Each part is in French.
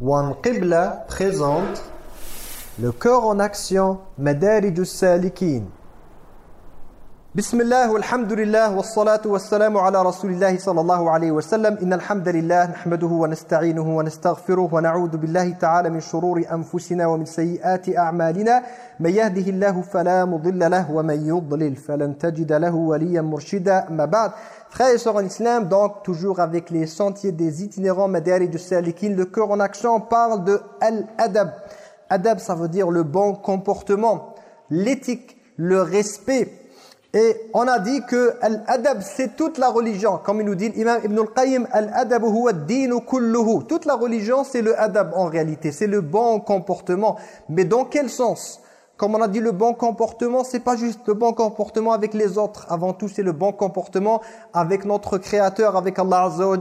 Wan Qibla présente le cœur en action Madarij salikin بسم الله والحمد لله والصلاة والسلام على رسول الله صلى الله عليه وسلم إن الحمد لله نحمده ونستعينه ونستغفره ونعوذ بالله تعالى من شرور أنفسنا ومن سيئات أعمالنا من يهده الله فلا مضل له ومن يضلل فلن تجد له وليا مرشدا ما بعد Frères et sœurs en islam, donc toujours avec les sentiers des itinérants Madari du Salikin, le cœur en action parle de Al-Adab. Adab, ça veut dire le bon comportement, l'éthique, le respect. Et on a dit que Al-Adab, c'est toute la religion. Comme il nous dit l'imam Ibn al-Qayyim, Al-Adab huwa ad kulluhu. Toute la religion, c'est le adab en réalité, c'est le bon comportement. Mais dans quel sens comme on a dit, le bon comportement, c'est pas juste le bon comportement avec les autres. Avant tout, c'est le bon comportement avec notre Créateur, avec Allah Azza wa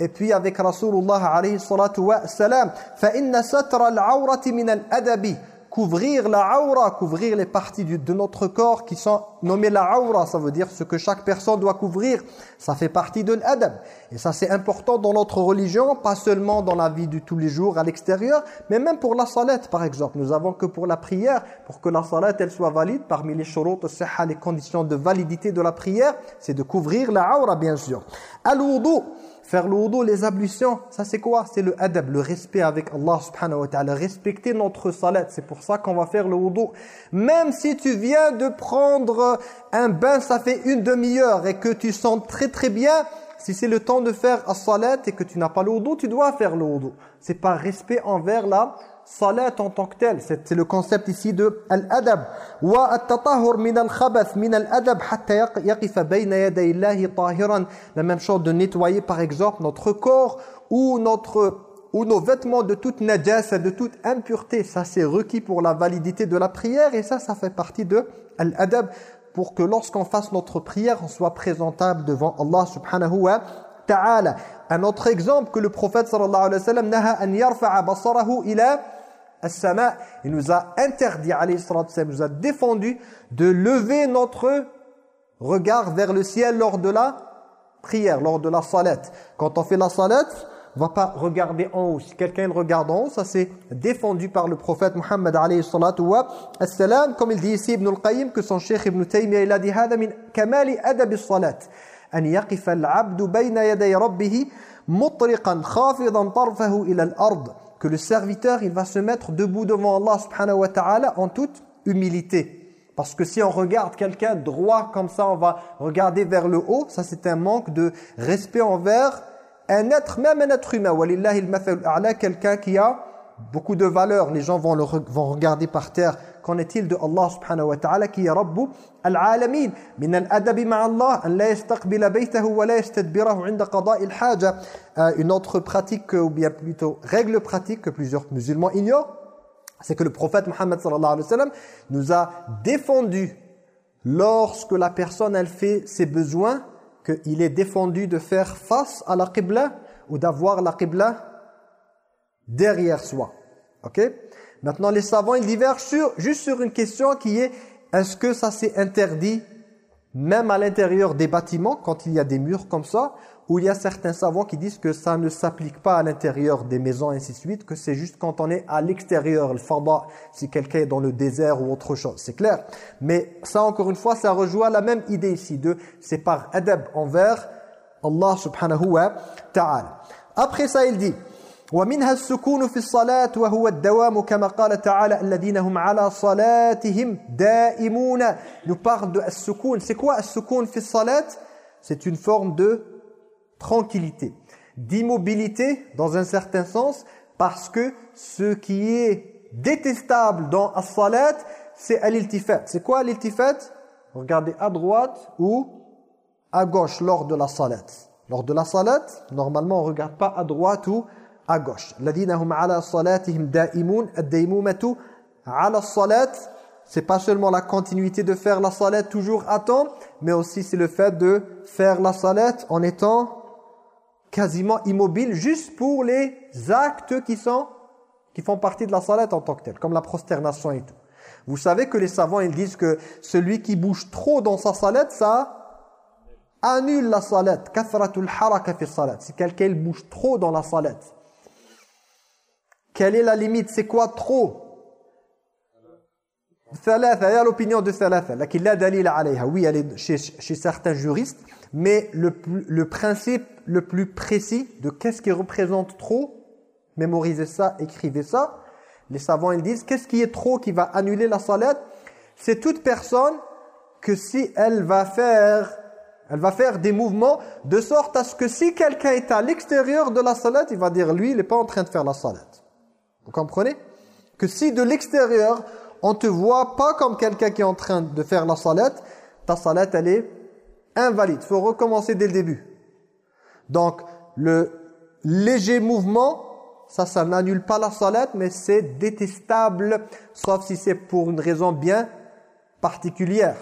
et puis avec Rasulullah alayhi salatu wa salam. فَإِنَّ سَتْرَ الْعَوْرَةِ مِنَ الْأَدَبِ couvrir la aura, couvrir les parties de notre corps qui sont nommées la aura, ça veut dire ce que chaque personne doit couvrir, ça fait partie de l'adab. Et ça c'est important dans notre religion, pas seulement dans la vie de tous les jours à l'extérieur, mais même pour la salat par exemple. Nous avons que pour la prière, pour que la salat elle soit valide, parmi les shurut, les conditions de validité de la prière, c'est de couvrir la aura bien sûr. Al-wudu, Faire le wudu, les ablutions, ça c'est quoi? C'est le adab, le respect avec Allah subhanahu wa ta'ala. Respecter notre salat, c'est pour ça qu'on va faire le wudu. Même si tu viens de prendre un bain, ça fait une demi-heure et que tu sens très très bien, si c'est le temps de faire la salat et que tu n'as pas le wudu, tu dois faire le wudu. C'est par respect envers la salat en tant que tel. C'est le concept ici de al-adab. Wa at-tatahhur min al-khabath min al-adab bayna. La même chose de nettoyer par exemple notre corps ou notre ou nos vêtements de toute najas, de toute impureté. Ça c'est requis pour la validité de la prière et ça ça fait partie de al-adab pour que lorsqu'on fasse notre prière, on soit présentable devant Allah subhanahu wa ta'ala. Un autre exemple que le prophète sallallahu alayhi wa sallam il nous a interdit, il nous a défendu de lever notre regard vers le ciel lors de la prière, lors de la salat. Quand on fait la salat, on va pas regarder en haut. Si quelqu'un le regarde en haut, ça c'est défendu par le prophète Muhammad alayhi salatu wa salam comme il dit ici Ibn al-Qayyim que son cheikh Ibn Taymiyyah il a dit hada min kamali adab as-salat an yaqifa al-'abdu bayna yaday rabbih mutriqan khafidan tarfahu ila al-ard que le serviteur il va se mettre debout devant Allah subhanahu wa ta'ala en toute humilité. Parce que si on regarde quelqu'un droit comme ça, on va regarder vers le haut, ça c'est un manque de respect envers un être, même un être humain. Quelqu'un qui a beaucoup de valeur, les gens vont, le, vont regarder par terre Qu'en est-il de Allah subhanahu wa ta'ala qui est Rabbu al-alamin? Min al-adabi Allah an la yastaqbila baytahu wa la yastadbirahu 'inda qada'i al-haja. Euh, une autre pratique ou bien plutôt règle pratique que plusieurs musulmans ignorent, c'est que le prophète sallam nous a défendu lorsque la personne elle fait ses besoins qu'il est défendu de faire face à la qibla ou d'avoir la qibla derrière soi. OK? Maintenant, les savants, ils divergent sur, juste sur une question qui est, est-ce que ça s'est interdit même à l'intérieur des bâtiments, quand il y a des murs comme ça, ou il y a certains savants qui disent que ça ne s'applique pas à l'intérieur des maisons, ainsi de suite, que c'est juste quand on est à l'extérieur, le fada, si quelqu'un est dans le désert ou autre chose, c'est clair. Mais ça, encore une fois, ça rejoint la même idée ici, de c'est par adab envers Allah subhanahu wa ta'ala. Après ça, il dit... ومنها السكون في الصلاة وهو الدوام كما قال تعالى الذين هم على صلاتهم دائمون nous parle de السكون c'est quoi السكون في الصلاة c'est une forme de tranquillité d'immobilité dans un certain sens parce que ce qui est détestable dans la salat c'est l'iltifat c'est quoi l'iltifat regardez à droite ou à gauche lors de la salat lors de la salat normalement on regarde pas à droite ou à gauche. Ladina hum ala salatihim daimun ad-daimumatu ala salat c'est pas seulement la continuité de faire la salat toujours à temps, mais aussi c'est le fait de faire la salat en étant quasiment immobile juste pour les actes qui sont qui font partie de la salat en tant que tel, comme la prosternation et tout. Vous savez que les savants ils disent que celui qui bouge trop dans sa salat, ça annule la salat. Kathratul haraka fi salat. Si quelqu'un bouge trop dans la salat, Quelle est la limite? C'est quoi trop? Il y a l'opinion de thalatha, laquelle la dalil alayha. Oui, elle est chez, certains juristes, mais le, principe le plus précis de qu'est-ce qui représente trop, mémorisez ça, écrivez ça. Les savants ils disent qu'est-ce qui est trop qui va annuler la salat C'est toute personne que si elle va faire elle va faire des mouvements de sorte à ce que si quelqu'un est à l'extérieur de la salat, il va dire lui, il n'est pas en train de faire la salat. Vous comprenez? Que si de l'extérieur, on te voit pas comme quelqu'un qui est en train de faire la salat, ta salat, elle est invalide. Il faut recommencer dès le début. Donc, le léger mouvement, ça, ça n'annule pas la salat, mais c'est détestable, sauf si c'est pour une raison bien particulière.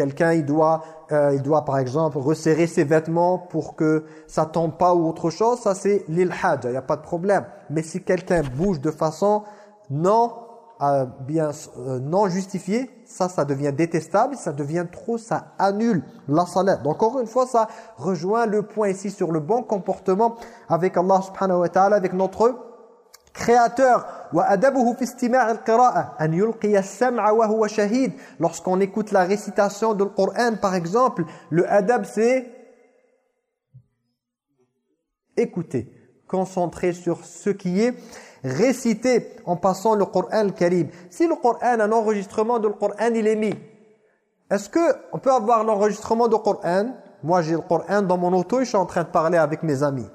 Quelqu'un, il doit, euh, il doit par exemple resserrer ses vêtements pour que ça tombe pas ou autre chose. Ça, c'est l'ilhad, il n'y a pas de problème. Mais si quelqu'un bouge de façon non euh, bien euh, non justifiée, ça, ça devient détestable, ça devient trop, ça annule la salat. Donc, encore une fois, ça rejoint le point ici sur le bon comportement avec Allah subhanahu wa ta'ala, avec notre créateur lorsqu'on écoute la récitation du Coran par exemple le adab c'est écouter concentrer sur ce qui est récité en passant le Coran al-Karim. Si le Coran un enregistrement du Coran il est mis est-ce que on peut avoir l'enregistrement du Coran moi j'ai le Coran dans mon auto et je suis en train de parler avec mes amis.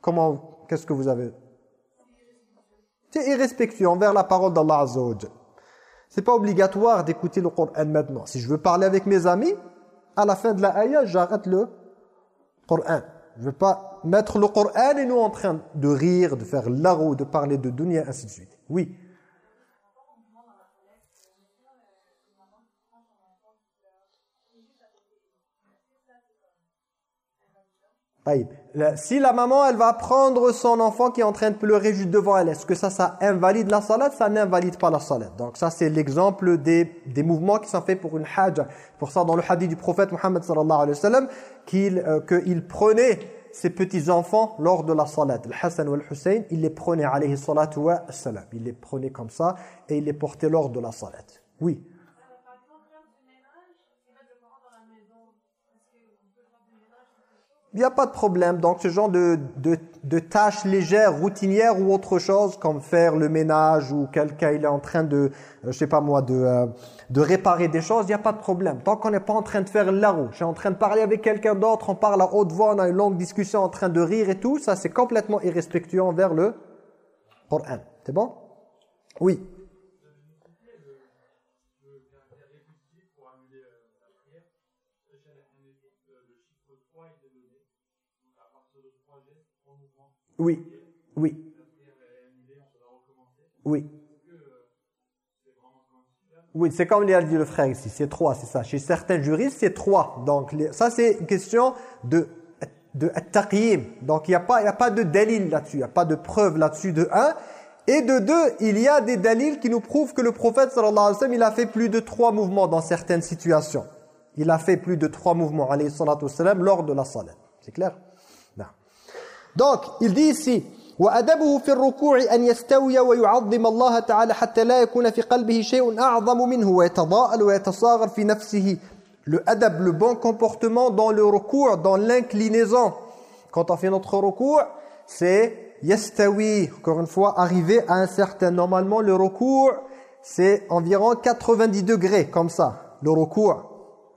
Comment qu'est-ce que vous avez? C'est irrespectueux envers la parole d'Allah Azza C'est pas obligatoire d'écouter le Coran maintenant. Si je veux parler avec mes amis, à la fin de la ayah, j'arrête le Coran. Je veux pas mettre le Coran et nous en train de rire, de faire l'aro, de parler de dunya, ainsi de suite. Oui. Si la maman, elle va prendre son enfant qui est en train de pleurer juste devant elle, est-ce que ça, ça invalide la salat? Ça n'invalide pas la salat. Donc ça, c'est l'exemple des, des mouvements qui sont faits pour une hajj. Pour ça, dans le hadith du prophète Mohammed sallallahu alayhi wa sallam, qu'il euh, prenait ses petits-enfants lors de la salat. Le Hassan ou le Hussein, il les prenait alayhi salatu wa salam. Il les prenait comme ça et il les portait lors de la salat. Oui. Il n'y a pas de problème. Donc, ce genre de, de, tâches légères, routinières ou autre chose, comme faire le ménage ou quelqu'un il est en train de, euh, je sais pas moi, de, euh, de réparer des choses, il n'y a pas de problème. Tant qu'on n'est pas en train de faire la roue, je suis en train de parler avec quelqu'un d'autre, on parle à haute voix, on a une longue discussion en train de rire et tout, ça c'est complètement irrespectueux envers le Coran. C'est bon? Oui. Oui, oui. Oui. Oui, c'est comme l'a dit le frère ici, c'est trois, c'est ça. Chez certains juristes, c'est trois. Donc, ça, c'est une question de de. Donc, il n'y a, pas, a pas de dalil là-dessus, il n'y a pas de preuve là-dessus de un. Et de deux, il y a des dalils qui nous prouvent que le prophète, sallallahu alayhi wa sallam, il a fait plus de trois mouvements dans certaines situations. Il a fait plus de trois mouvements, alayhi wa sallam, lors de la salat. C'est clair? donc, il dit ici, وأدبه في الركوع أن يستوي ويعظم الله تعالى حتى لا يكون في قلبه شيء أعظم منه ويتضاءل ويتصاغر في نفسه le adab, le bon comportement dans le recours, dans l'inclinaison. Quand on fait notre recours, c'est yastawi. Encore une fois, arriver à un certain... Normalement, le recours, c'est environ 90 degrés, comme ça, le recours.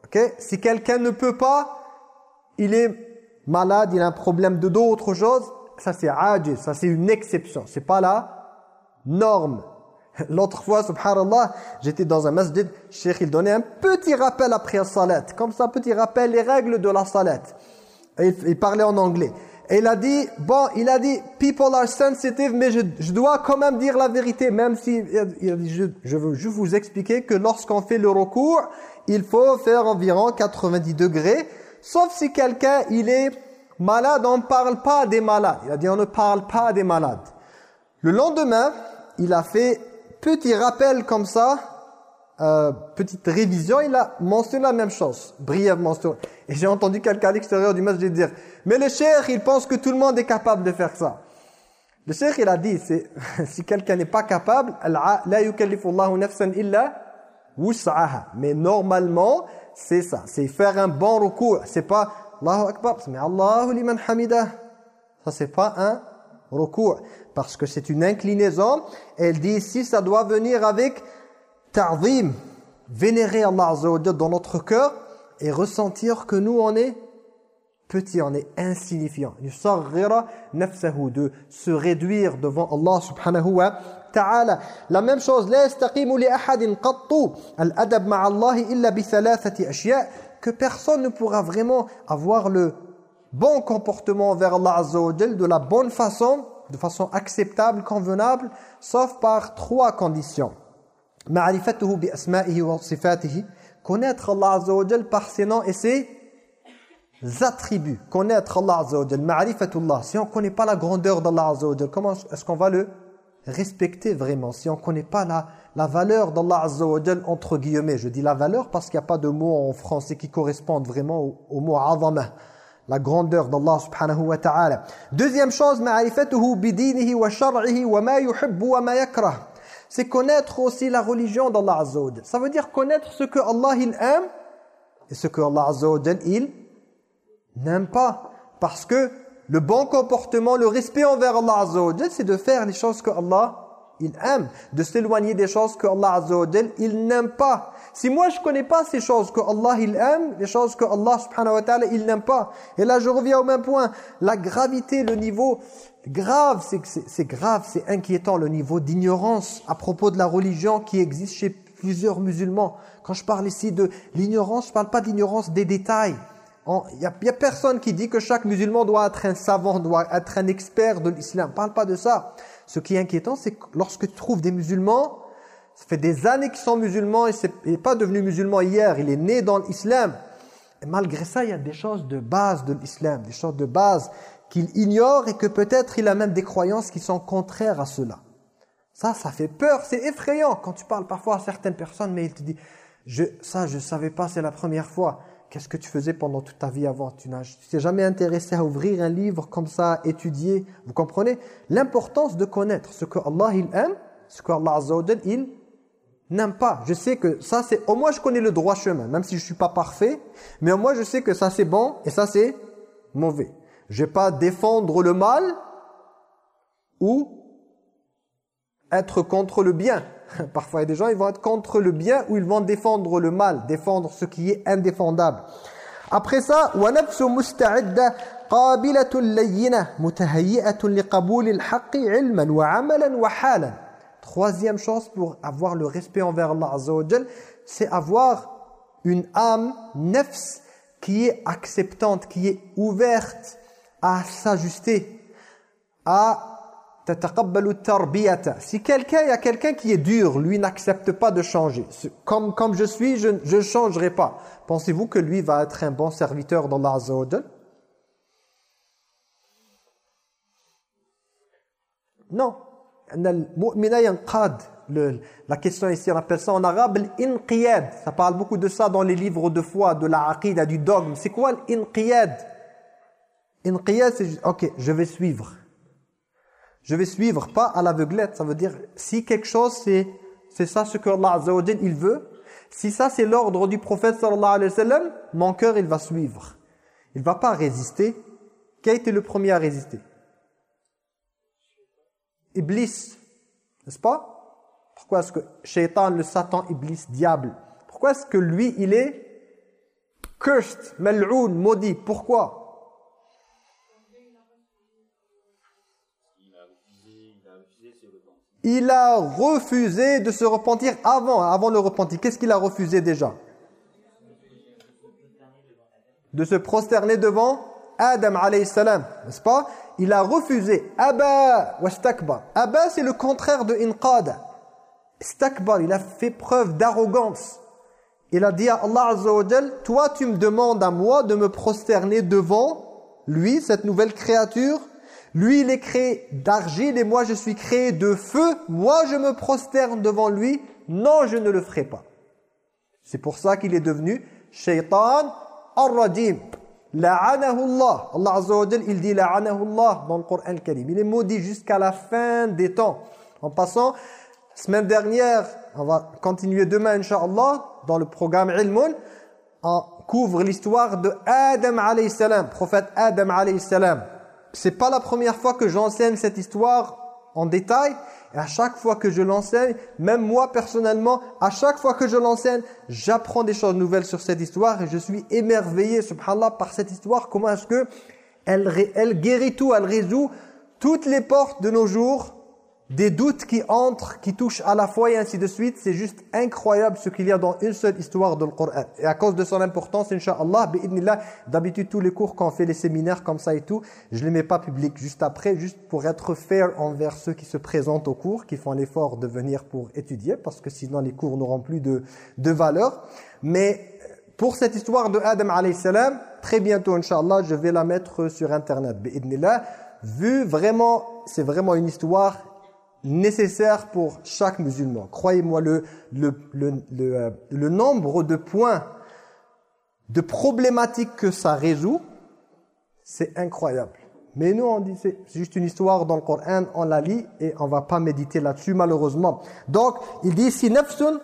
Okay? Si quelqu'un ne peut pas, il est malade, il a un problème de dos, autre chose, ça c'est ajiz, ça c'est une exception, c'est pas la norme. L'autre fois, subhanallah, j'étais dans un masjid, Cheikh il donnait un petit rappel après la salat, comme ça, petit rappel, les règles de la salat. il, il, parlait en anglais. Et il a dit, bon, il a dit, people are sensitive, mais je, je dois quand même dire la vérité, même si, je, je veux juste vous expliquer que lorsqu'on fait le recours, il faut faire environ 90 degrés, sauf si quelqu'un, il est malade, on ne parle pas des malades. Il a dit, on ne parle pas des malades. Le lendemain, il a fait petit rappel comme ça, euh, petite révision, il a mentionné la même chose, brièvement. Et j'ai entendu quelqu'un à l'extérieur du masjid dire, mais le cher, il pense que tout le monde est capable de faire ça. Le cheikh, il a dit, si quelqu'un n'est pas capable, la yukallifullahu nafsan illa wus'aha. Mais normalement, c'est ça. C'est faire un bon recours. C'est pas Allahu Akbar, mais Allahu liman hamidah. Ça, c'est pas un recours. Parce que c'est une inclinaison. Elle dit ici, ça doit venir avec ta'zim. Vénérer Allah Azza dans notre cœur et ressentir que nous, on est petit, on est insignifiant. de se réduire devant Allah subhanahu wa la même chose, que personne ne pourra vraiment avoir le bon comportement vers Allah de la bonne façon, de façon acceptable, convenable, sauf par trois conditions. Ma'rifatuhu bi asma'ihi connaître Allah par ses noms et ses attributs. Connaître Allah Azza. Si on ne connaît pas la grandeur d'Allah Azza comment est-ce qu'on va le respecter vraiment Si on ne connaît pas la, la valeur d'Allah Azza wa entre guillemets. Je dis la valeur parce qu'il n'y a pas de mot en français qui correspondent vraiment au, au mot azamah. La grandeur d'Allah subhanahu wa ta'ala. Deuxième chose, ma'rifatuhu bidinihi wa shar'ihi wa ma yuhibbu wa. C'est connaître aussi la religion d'Allah Azza wa Ça veut dire connaître ce que Allah il aime et ce que Allah Azza il n'aime pas. Parce que le bon comportement, le respect envers Allah c'est de faire les choses que Allah il aime, de s'éloigner des choses que Allah Azza il n'aime pas. Si moi je connais pas ces choses que Allah il aime, les choses que Allah subhanahu wa ta'ala il n'aime pas. Et là je reviens au même point, la gravité, le niveau grave, c'est grave, c'est inquiétant le niveau d'ignorance à propos de la religion qui existe chez plusieurs musulmans. Quand je parle ici de l'ignorance, je parle pas d'ignorance des détails. Il n'y a, personne qui dit que chaque musulman doit être un savant, doit être un expert de l'islam. ne parle pas de ça. Ce qui est inquiétant, c'est que lorsque tu trouves des musulmans, ça fait des années qu'ils sont musulmans, et n'est pas devenu musulman hier, il est né dans l'islam. Et malgré ça, il y a des choses de base de l'islam, des choses de base qu'il ignore et que peut-être il a même des croyances qui sont contraires à cela. Ça, ça fait peur, c'est effrayant quand tu parles parfois à certaines personnes, mais il te dit, ça je ne savais pas, c'est la première fois. Qu'est-ce que tu faisais pendant toute ta vie avant? Tu n'as t'es jamais intéressé à ouvrir un livre comme ça, étudier? Vous comprenez? L'importance de connaître ce que Allah il aime, ce que Allah il n'aime pas. Je sais que ça c'est... Au moins je connais le droit chemin, même si je ne suis pas parfait. Mais au moins je sais que ça c'est bon et ça c'est mauvais. Je ne vais pas défendre le mal ou être contre le bien. Parfois, il y a des gens, ils vont être contre le bien ou ils vont défendre le mal, défendre ce qui est indéfendable. Après ça, وَنَفْسُ مُسْتَعِدَّةٌ قَابِلَةٌ لَيِّنَةٌ مُتَهَيِّئَةٌ لِقَبُولِ الْحَقِّ عِلْمًا وَعَمَلًا وَحَالًا Troisième chose pour avoir le respect envers Allah Azza wa c'est avoir une âme, nefs, qui est acceptante, qui est ouverte à s'ajuster, à si quelqu'un, il y a quelqu'un qui est dur, lui n'accepte pas de changer. Comme, comme je suis, je ne changerai pas. Pensez-vous que lui va être un bon serviteur d'Allah Azza wa Non. la question ici, on appelle ça en arabe l'inqiyad. Ça parle beaucoup de ça dans les livres de foi, de la aqidah, du dogme. C'est quoi l'inqiyad? Inqiyad, c'est ok, je vais suivre. Je vais suivre, pas à l'aveuglette. Ça veut dire, si quelque chose, c'est c'est ça ce que Allah Azza wa il veut. Si ça, c'est l'ordre du prophète sallallahu alayhi wa sallam, mon cœur, il va suivre. Il va pas résister. Qui a été le premier à résister? Iblis. N'est-ce pas? Pourquoi est-ce que Shaitan, le Satan, Iblis, diable? Pourquoi est-ce que lui, il est cursed, mal'oun, maudit? Pourquoi? Il a refusé de se repentir avant, avant le repentir. Qu'est-ce qu'il a refusé déjà? De se prosterner devant Adam alayhi salam, n'est-ce pas? Il a refusé. Abba wastakbar. Abba c'est le contraire de inqad. Stakbar, il a fait preuve d'arrogance. Il a dit à Allah Azza toi tu me demandes à moi de me prosterner devant lui, cette nouvelle créature? Lui, il est créé d'argile et moi, je suis créé de feu. Moi, je me prosterne devant lui. Non, je ne le ferai pas. C'est pour ça qu'il est devenu Shaitan ar-Rajim. La'anahu Allah. Azza wa il dit la'anahu Allah dans le Coran Karim. Il est maudit jusqu'à la fin des temps. En passant, semaine dernière, on va continuer demain, Inch'Allah, dans le programme Ilmun, on couvre l'histoire de Adam alayhi salam, prophète Adam alayhi salam. C'est pas la première fois que j'enseigne cette histoire en détail, et à chaque fois que je l'enseigne, même moi personnellement, à chaque fois que je l'enseigne, j'apprends des choses nouvelles sur cette histoire et je suis émerveillé, subhanallah, par cette histoire. Comment est-ce que elle, elle guérit tout, elle résout toutes les portes de nos jours des doutes qui entrent, qui touchent à la foi et ainsi de suite. C'est juste incroyable ce qu'il y a dans une seule histoire de le. Et à cause de son importance, Inch'Allah, d'habitude tous les cours quand on fait les séminaires comme ça et tout, je ne les mets pas publics juste après, juste pour être fair envers ceux qui se présentent au cours, qui font l'effort de venir pour étudier, parce que sinon les cours n'auront plus de, de valeur. Mais pour cette histoire de Adam alayhi salam, très bientôt, Inch'Allah, je vais la mettre sur Internet. Vu vraiment, c'est vraiment une histoire nécessaire pour chaque musulman. Croyez-moi, le, le, le, le, euh, le nombre de points, de problématiques que ça résout, c'est incroyable. Mais nous, on dit c'est juste une histoire dans le Coran, on la lit et on va pas méditer là-dessus malheureusement. Donc, il dit si nafsun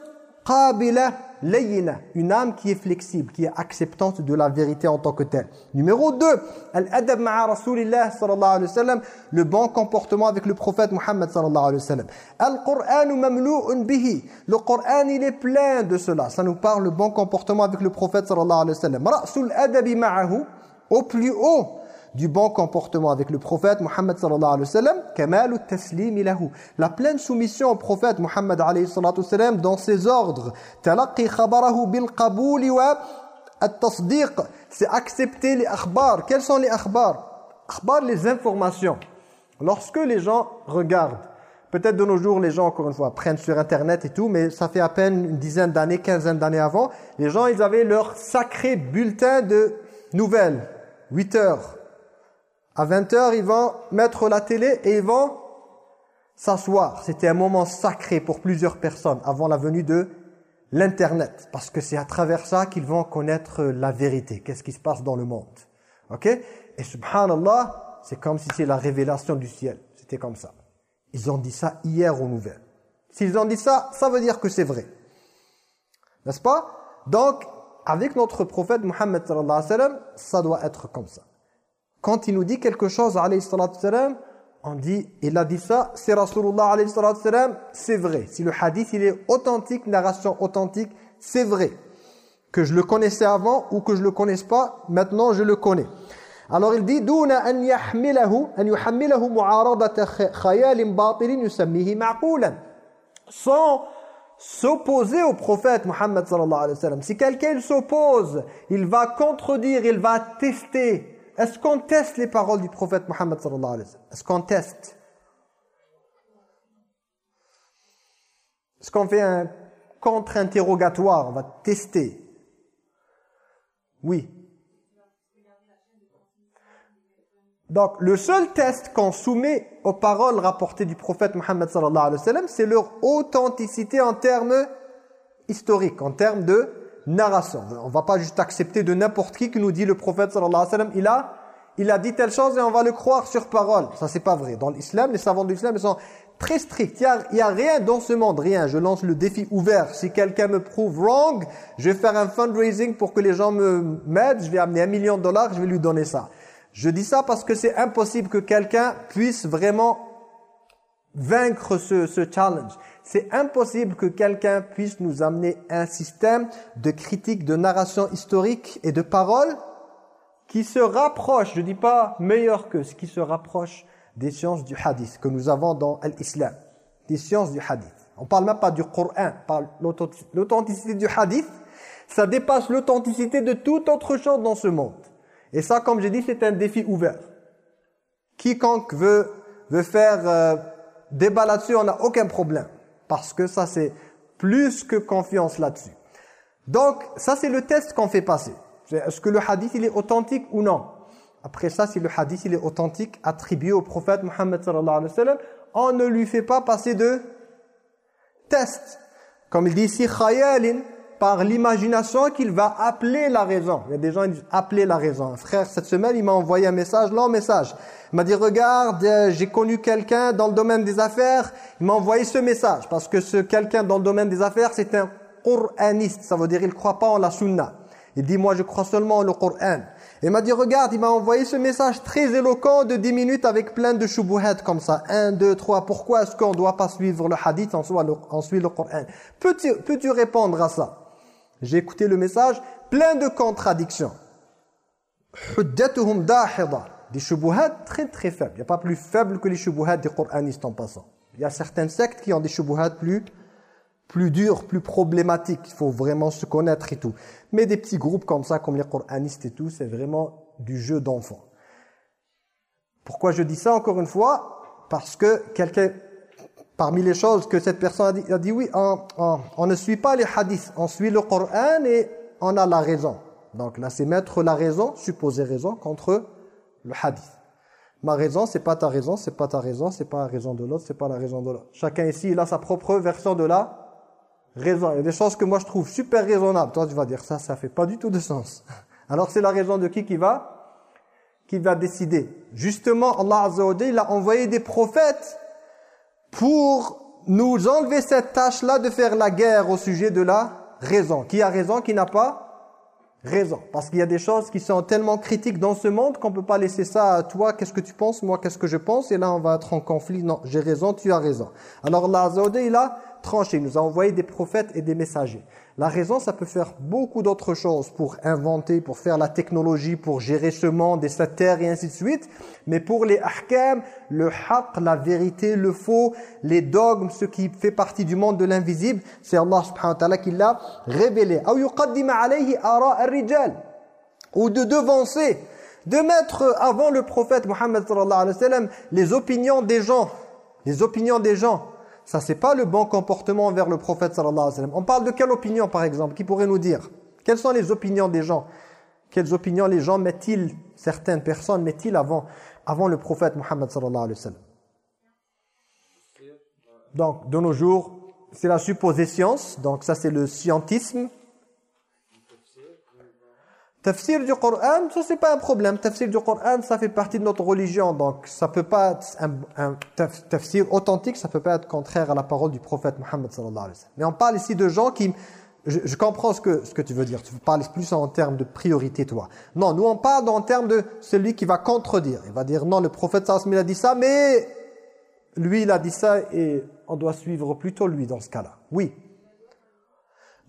qabila layina, une âme qui est flexible, qui est acceptante de la vérité en tant que telle. Numéro 2, al-adab sallallahu alayhi wa sallam, le bon comportement avec le prophète Muhammad sallallahu alayhi wa sallam. Al-Qur'an bihi, le Coran il est plein de cela. Ça nous parle le bon comportement avec le prophète sallallahu alayhi wa sallam. Ra'sul adabi ma'ahu, au plus haut du bon comportement avec le prophète Muhammad sallallahu alayhi wa sallam, kamalu taslim lahu. La pleine soumission au prophète Muhammad alayhi wa sallam dans ses ordres. Talaqi khabarahu bil qabuli wa at-tasdiq. C'est accepter les akhbar. Quels sont les akhbar? Akhbar, les informations. Lorsque les gens regardent, peut-être de nos jours, les gens, encore une fois, prennent sur Internet et tout, mais ça fait à peine une dizaine d'années, quinzaine d'années avant, les gens, ils avaient leur sacré bulletin de nouvelles. 8 heures, à 20h, ils vont mettre la télé et ils vont s'asseoir. C'était un moment sacré pour plusieurs personnes avant la venue de l'Internet. Parce que c'est à travers ça qu'ils vont connaître la vérité. Qu'est-ce qui se passe dans le monde? Ok? Et subhanallah, c'est comme si c'est la révélation du ciel. C'était comme ça. Ils ont dit ça hier aux nouvelles. S'ils ont dit ça, ça veut dire que c'est vrai. N'est-ce pas? Donc, avec notre prophète Muhammad ça doit être comme ça. Quand il nous dit quelque chose, on dit, il a dit ça, c'est Rasulullah c'est vrai. Si le hadith, il est authentique, narration authentique, c'est vrai. Que je le connaissais avant ou que je le connaisse pas, maintenant je le connais. Alors il dit duna an yahmilahu an yuhammilahu mu'aradata khayal batil yusammihi ma'qulan. Sans s'opposer au prophète Muhammad sallallahu alayhi wa sallam. Si quelqu'un s'oppose, il va contredire, il va tester est-ce qu'on teste les paroles du prophète Mohammed sallallahu alayhi wa sallam? Est-ce qu'on teste? Est-ce qu'on fait un contre-interrogatoire? On va tester. Oui. Donc, le seul test qu'on soumet aux paroles rapportées du prophète Mohammed sallallahu alayhi wa sallam, c'est leur authenticité en termes historiques, en termes de narration. On va pas juste accepter de n'importe qui qui nous dit le prophète sallallahu alayhi wa sallam, il a, il a dit telle chose et on va le croire sur parole. Ça c'est pas vrai. Dans l'islam, les savants de l'islam sont très stricts. Il n'y a, a, rien dans ce monde, rien. Je lance le défi ouvert. Si quelqu'un me prouve wrong, je vais faire un fundraising pour que les gens me m'aident. Je vais amener un million de dollars, je vais lui donner ça. Je dis ça parce que c'est impossible que quelqu'un puisse vraiment vaincre ce challenge c'est impossible que quelqu'un puisse nous amener un système de critique, de narration historique et de parole qui se rapproche, je ne dis pas meilleur que, ce qui se rapproche des sciences du hadith que nous avons dans l'islam, des sciences du hadith. On ne parle même pas du Coran, parle l'authenticité du hadith, ça dépasse l'authenticité de toute autre chose dans ce monde. Et ça, comme j'ai dit, c'est un défi ouvert. Quiconque veut, veut faire euh, débat là-dessus, on n'a aucun problème. Parce que ça, c'est plus que confiance là-dessus. Donc, ça, c'est le test qu'on fait passer. Est-ce que le hadith, il est authentique ou non? Après ça, si le hadith, il est authentique, attribué au prophète Muhammad sallallahu alayhi wa sallam, on ne lui fait pas passer de test. Comme il dit ici, khayalin par l'imagination qu'il va appeler la raison. Il y a des gens qui disent appeler la raison. Frère, cette semaine, il m'a envoyé un message, long message. Il m'a dit, regarde, euh, j'ai connu quelqu'un dans le domaine des affaires. Il m'a envoyé ce message parce que ce quelqu'un dans le domaine des affaires, c'est un Qur'aniste. Ça veut dire il ne croit pas en la sunna. Il dit, moi je crois seulement en le Qur'an. Il m'a dit, regarde, il m'a envoyé ce message très éloquent de 10 minutes avec plein de shubuhat comme ça. 1, 2, 3. Pourquoi est-ce qu'on ne doit pas suivre le hadith, on suit le Coran Peux-tu peux répondre à ça? J'ai écouté le message, plein de contradictions. Des shubuhat très très faibles. Il n'y a pas plus faible que les shubuhat des Quranistes en passant. Il y a certaines sectes qui ont des shubuhat plus plus dur, plus problématique. Il faut vraiment se connaître et tout. Mais des petits groupes comme ça, comme les Coranistes et tout, c'est vraiment du jeu d'enfant. Pourquoi je dis ça encore une fois? Parce que quelqu'un, parmi les choses que cette personne a dit, a dit oui, on, ne suit pas les hadiths, on suit le Coran et on a la raison. Donc là, c'est mettre la raison, supposer raison, contre le hadith. Ma raison, c'est pas ta raison, c'est pas ta raison, c'est pas la raison de l'autre, c'est pas la raison de l'autre. Chacun ici, il a sa propre version de la raison. Il y a des choses que moi je trouve super raisonnables. Toi, tu vas dire ça, ça fait pas du tout de sens. Alors c'est la raison de qui qui va qui va décider. Justement, Allah Azza il a envoyé des prophètes pour nous enlever cette tâche-là de faire la guerre au sujet de la raison. Qui a raison, qui n'a pas raison. Parce qu'il y a des choses qui sont tellement critiques dans ce monde qu'on ne peut pas laisser ça à toi, qu'est-ce que tu penses, moi qu'est-ce que je pense, et là on va être en conflit. Non, j'ai raison, tu as raison. Alors Allah il a tranché, il nous a envoyé des prophètes et des messagers. La raison, ça peut faire beaucoup d'autres choses pour inventer, pour faire la technologie, pour gérer ce monde et cette terre et ainsi de suite. Mais pour les ahkam, le haqq, la vérité, le faux, les dogmes, ce qui fait partie du monde de l'invisible, c'est Allah subhanahu qui l'a révélé. Ou de devancer, de mettre avant le prophète Muhammad les opinions des gens. Les opinions des gens. Ça, c'est pas le bon comportement envers le prophète sallallahu alayhi wa sallam. On parle de quelle opinion, par exemple Qui pourrait nous dire? Quelles sont les opinions des gens? Quelles opinions les gens mettent-ils, certaines personnes mettent-ils avant, avant le prophète Muhammad sallallahu alayhi wa sallam? Donc, de nos jours, c'est la supposition. Donc, ça, c'est le scientisme. Tafsir du Coran, ça c'est pas un problème. Tafsir du Coran, ça fait partie de notre religion. Donc ça peut pas être un, tafsir authentique, ça peut pas être contraire à la parole du prophète Mohammed sallallahu alayhi wa sallam. Mais on parle ici de gens qui... Je, comprends ce que, ce que tu veux dire. Tu parles plus en termes de priorité, toi. Non, nous on parle en termes de celui qui va contredire. Il va dire non, le prophète sallallahu a dit ça, mais lui il a dit ça et on doit suivre plutôt lui dans ce cas-là. Oui.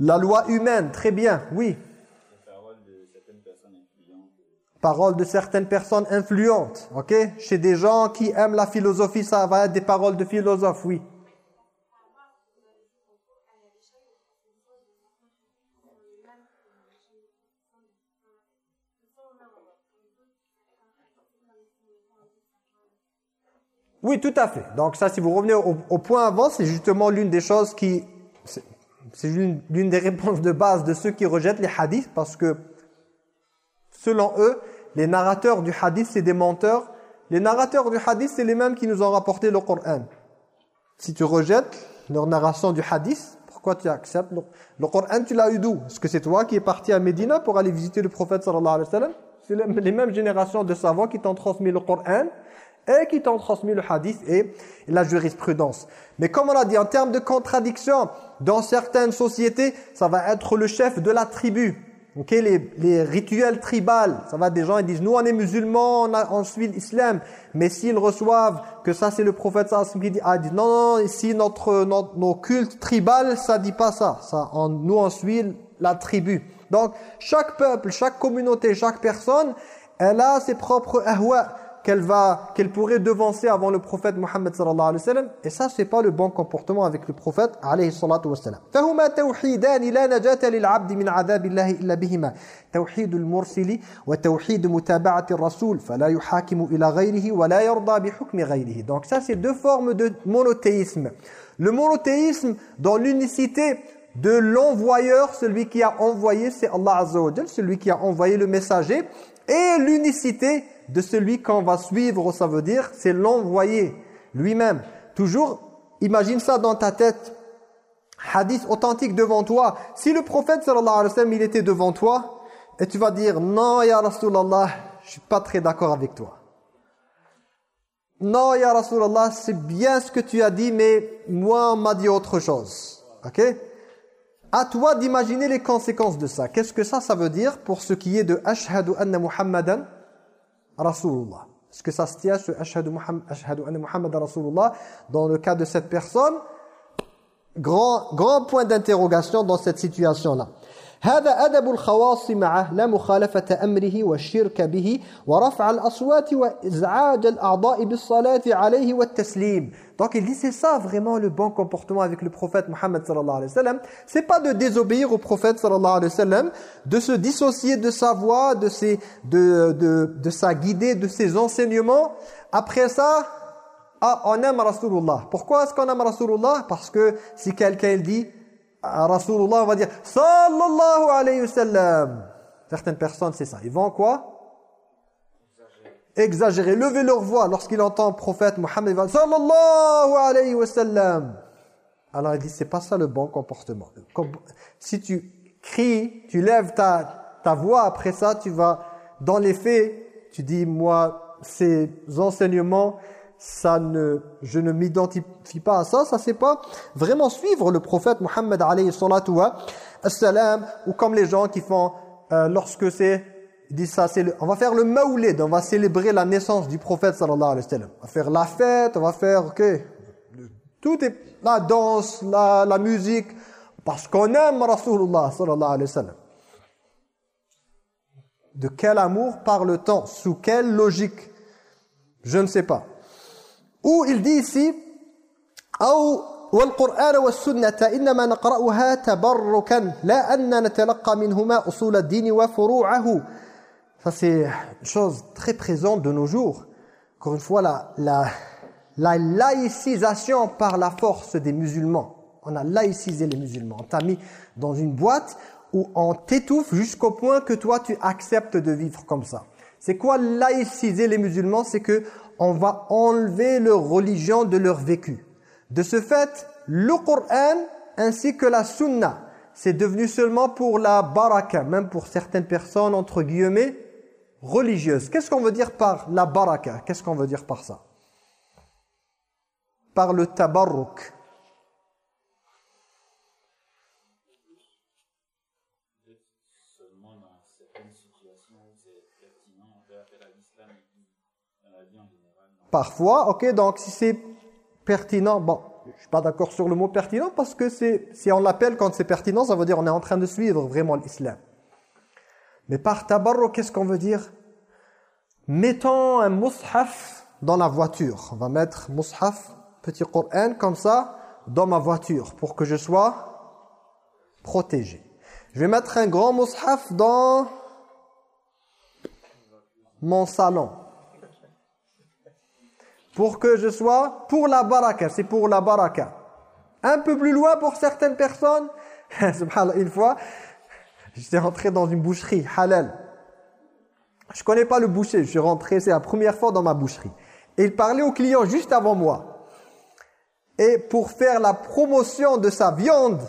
La loi humaine, très bien, oui. Paroles de certaines personnes influentes, ok? Chez des gens qui aiment la philosophie, ça va être des paroles de philosophes, oui. Oui, tout à fait. Donc ça, si vous revenez au, point avant, c'est justement l'une des choses qui... C'est l'une des réponses de base de ceux qui rejettent les hadiths, parce que Selon eux, les narrateurs du hadith, c'est des menteurs. Les narrateurs du hadith, c'est les mêmes qui nous ont rapporté le Coran. Si tu rejettes leur narration du hadith, pourquoi tu acceptes le, Coran Tu l'as eu d'où? Est-ce que c'est toi qui es parti à Médina pour aller visiter le prophète sallallahu alayhi wa sallam? C'est les mêmes générations de savants qui t'ont transmis le Coran et qui t'ont transmis le hadith et la jurisprudence. Mais comme on a dit, en termes de contradiction, dans certaines sociétés, ça va être le chef de la tribu Ok, les, les, rituels tribales, ça va des gens, ils disent, nous on est musulmans, on, on suit l'islam. Mais s'ils reçoivent que ça c'est le prophète qui dit, ah, dit, non, non, ici notre, notre, nos cultes tribales, ça dit pas ça. ça on, nous on suit la tribu. Donc chaque peuple, chaque communauté, chaque personne, elle a ses propres ahwa qu'elle va qu'elle pourrait devancer avant le prophète Mohammed sallallahu alayhi wa sallam et ça c'est pas le bon comportement avec le prophète alayhi salatu wa sallam فهما توحيدان لا نجاة للعبد من عذاب الله إلا بهما توحيد المرسل وتوحيد متابعة الرسول فلا يحاكم إلى غيره ولا يرضى بحكم غيره donc ça c'est deux formes de monothéisme le monothéisme dans l'unicité de l'envoyeur, celui qui a envoyé, c'est Allah Azza wa celui qui a envoyé le messager, et l'unicité de celui qu'on va suivre, ça veut dire, c'est l'envoyé lui-même. Toujours, imagine ça dans ta tête. hadith authentique devant toi. Si le prophète sallallahu alayhi wa sallam, il était devant toi, et tu vas dire, non, ya Rasulallah, je suis pas très d'accord avec toi. Non, ya Rasulallah, c'est bien ce que tu as dit, mais moi, on m'a dit autre chose. Ok? À toi d'imaginer les conséquences de ça. Qu'est-ce que ça, ça veut dire pour ce qui est de Ashhadu anna Muhammadan Rasulullah Est-ce que ça se tient, ce Ashhadu, anna Muhammadan Rasulullah Dans le cas de cette personne, grand, grand point d'interrogation dans cette situation-là. هذا أدب الخواص معه لا مخالفة أمره والشرك به ورفع الأصوات وإزعاج الأعضاء بالصلاة عليه والتسليم Donc il dit c'est ça vraiment le bon comportement avec le prophète Mohammed sallallahu alayhi wa sallam. C'est pas de désobéir au prophète sallallahu alayhi wa sallam, de se dissocier de sa voix, de, ses, de, de, de sa guidée, de ses enseignements. Après ça, ah, on aime Rasulullah. Pourquoi est-ce qu'on aime Rasulullah Parce que si quelqu'un dit Rasulullah, va dire Sallallahu alayhi wa sallam. Certaines personnes, c'est ça. Ils vont quoi? Exagérer. Lever leur voix lorsqu'ils entendent le prophète Mohammed. Sallallahu alayhi wa sallam. Alors il dit, c'est pas ça le bon comportement. Si tu cries, tu lèves ta, ta voix, après ça, tu vas, dans les faits, tu dis, moi, ces enseignements, ça ne, je ne m'identifie pas à ça, ça c'est pas vraiment suivre le prophète Mohammed alayhi salatu ou comme les gens qui font euh, lorsque c'est disent ça c'est on va faire le maoulid, on va célébrer la naissance du prophète sallallahu alayhi wa sallam. On va faire la fête, on va faire OK. Tout est la danse, la, la musique parce qu'on aime Rasulullah sallallahu alayhi wa sallam. De quel amour parle-t-on? Sous quelle logique? Je ne sais pas. Ou il dit ici أو والقرآن والسنة إنما نقرأها تبركا لا أن نتلقى منهما أصول الدين وفروعه Ça c'est une chose très présente de nos jours. Encore une fois, la, la, la laïcisation par la force des musulmans. On a laïcisé les musulmans. On t'a mis dans une boîte où on t'étouffe jusqu'au point que toi tu acceptes de vivre comme ça. C'est quoi laïciser les musulmans C'est que on va enlever leur religion de leur vécu. De ce fait, le Coran ainsi que la Sunna, c'est devenu seulement pour la baraka, même pour certaines personnes, entre guillemets, religieuses. Qu'est-ce qu'on veut dire par la baraka? Qu'est-ce qu'on veut dire par ça? Par le tabarruk. Parfois, ok, donc si c'est pertinent, bon, je suis pas d'accord sur le mot pertinent parce que si on l'appelle quand c'est pertinent, ça veut dire on est en train de suivre vraiment l'islam. Mais par tabarro, qu'est-ce qu'on veut dire? Mettons un mushaf dans la voiture. On va mettre mushaf, petit Coran, comme ça, dans ma voiture pour que je sois protégé. Je vais mettre un grand mushaf dans mon salon pour que je sois pour la baraka, c'est pour la baraka. Un peu plus loin pour certaines personnes, une fois, j'étais rentré dans une boucherie, halal. Je connais pas le boucher, je suis rentré, c'est la première fois dans ma boucherie. Et il parlait au client juste avant moi. Et pour faire la promotion de sa viande,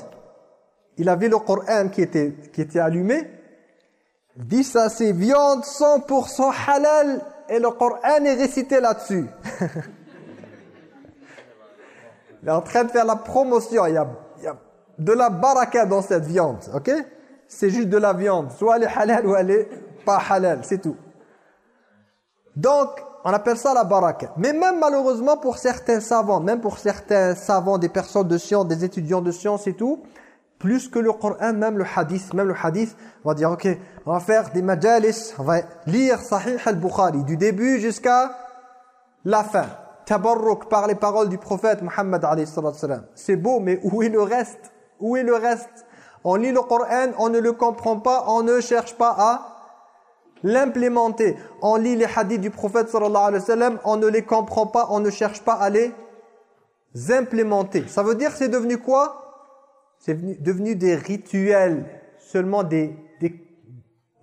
il avait le Coran qui était, qui était allumé. Il dit ça c'est viande 100% halal et le Coran est récité là-dessus. il est en train de faire la promotion. Il y a, de la baraka dans cette viande, ok? C'est juste de la viande. Soit elle est halal ou elle est pas halal, c'est tout. Donc, on appelle ça la baraka. Mais même malheureusement pour certains savants, même pour certains savants, des personnes de science, des étudiants de science et tout, plus que le Coran, même le hadith, même le hadith, on va dire, ok, on va faire des majalis, on va lire Sahih al-Bukhari, du début jusqu'à la fin. Tabarruk par les paroles du prophète Muhammad C'est beau, mais où est le reste? Où est le reste? On lit le Coran, on ne le comprend pas, on ne cherche pas à l'implémenter. On lit les hadiths du prophète sallallahu alayhi wa sallam, on ne les comprend pas, on ne cherche pas à les implémenter. Ça veut dire c'est devenu quoi? C'est devenu des rituels, seulement des, des,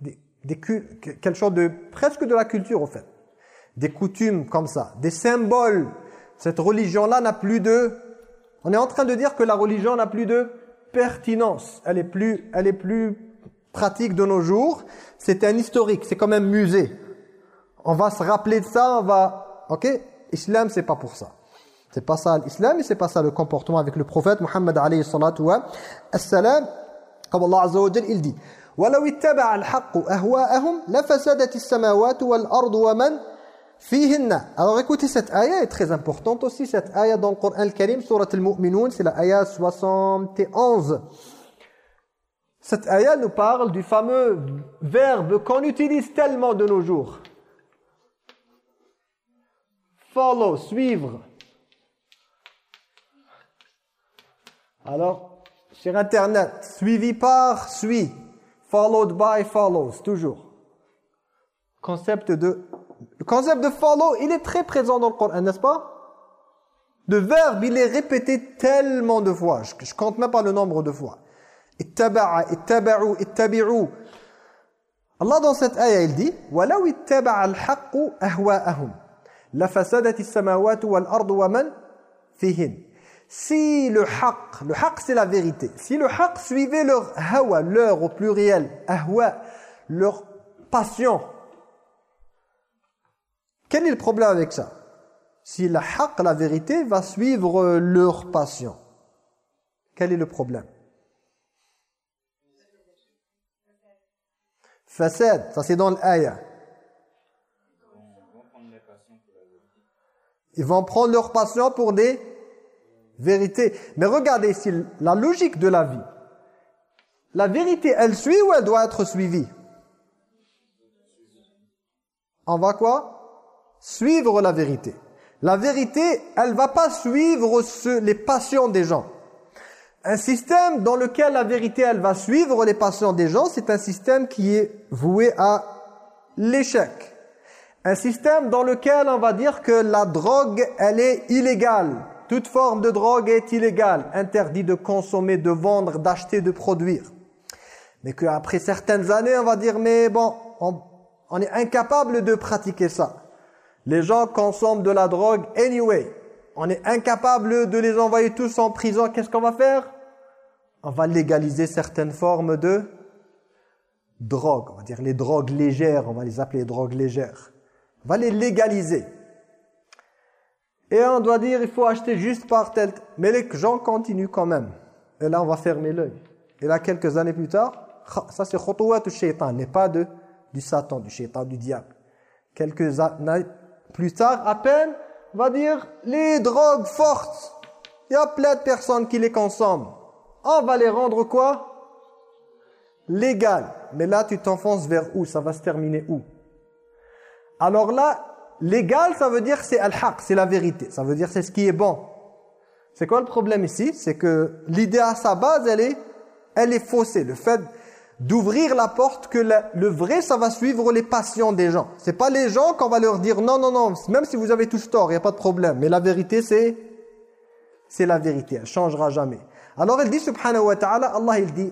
des, quelque chose de presque de la culture au fait. Des coutumes comme ça, des symboles. Cette religion-là n'a plus de On est en train de dire que la religion n'a plus de pertinence. Elle est plus, elle est plus pratique de nos jours. C'est un historique, c'est comme un musée. On va se rappeler de ça, on va... Ok? Islam, c'est pas pour ça. C'est pas ça l'islam et c'est pas ça le comportement avec le prophète Muhammad alayhi salatu wa salam comme Allah azza wa il dit ولو اتبع الحق أهواءهم لفسدت السماوات والأرض ومن فيهن alors écoutez cette ayah est très importante aussi cette ayah dans le Coran Karim surat al-Mu'minun c'est la ayah 71 cette ayah nous parle du fameux verbe qu'on utilise tellement de nos jours follow suivre Alors, sur Internet, suivi par, suit. Followed by, follows, toujours. Concept de, le concept de follow, il est très présent dans le Coran, n'est-ce pas Le verbe, il est répété tellement de fois. Je, ne compte même pas le nombre de fois. Ittaba'a, ittaba'u, ittabi'u. Allah dans cette ayah, il dit وَلَوْ اتَّبَعَ الْحَقُّ أَهْوَاءَهُمْ لَفَسَدَتِ السَّمَاوَاتُ وَالْأَرْضُ وَمَنْ فِيهِنْ si le haq, le haq c'est la vérité, si le haq suivait leur hawa, leur au pluriel, ahwa, leur passion, quel est le problème avec ça? Si le haq, la vérité, va suivre leur passion, quel est le problème? Fasad, ça c'est dans l'ayah. Ils vont prendre leur passion pour des vérité. Mais regardez ici la logique de la vie. La vérité, elle suit ou elle doit être suivie? On va quoi? Suivre la vérité. La vérité, elle va pas suivre les passions des gens. Un système dans lequel la vérité, elle va suivre les passions des gens, c'est un système qui est voué à l'échec. Un système dans lequel on va dire que la drogue, elle est illégale toute forme de drogue est illégale, interdit de consommer, de vendre, d'acheter, de produire. Mais qu'après certaines années, on va dire, mais bon, on, est incapable de pratiquer ça. Les gens consomment de la drogue anyway. On est incapable de les envoyer tous en prison. Qu'est-ce qu'on va faire? On va légaliser certaines formes de drogue. On va dire les drogues légères, on va les appeler drogues légères. On va les légaliser. Et on doit dire, il faut acheter juste par tel... Mais les gens continuent quand même. Et là, on va fermer l'œil. Et là, quelques années plus tard, ça c'est khotouat du shaitan, n'est pas de, du satan, du shaitan, du diable. Quelques années plus tard, à peine, on va dire, les drogues fortes. Il y a plein de personnes qui les consomment. On va les rendre quoi? Légal. Mais là, tu t'enfonces vers où? Ça va se terminer où? Alors là, Légal, ça veut dire c'est al-haq, c'est la vérité. Ça veut dire c'est ce qui est bon. C'est quoi le problème ici? C'est que l'idée à sa base, elle est, elle est faussée. Le fait d'ouvrir la porte que le vrai, ça va suivre les passions des gens. C'est pas les gens qu'on va leur dire non, non, non, même si vous avez tous tort, il n'y a pas de problème. Mais la vérité, c'est la vérité. Elle changera jamais. Alors il dit subhanahu wa ta'ala, Allah il dit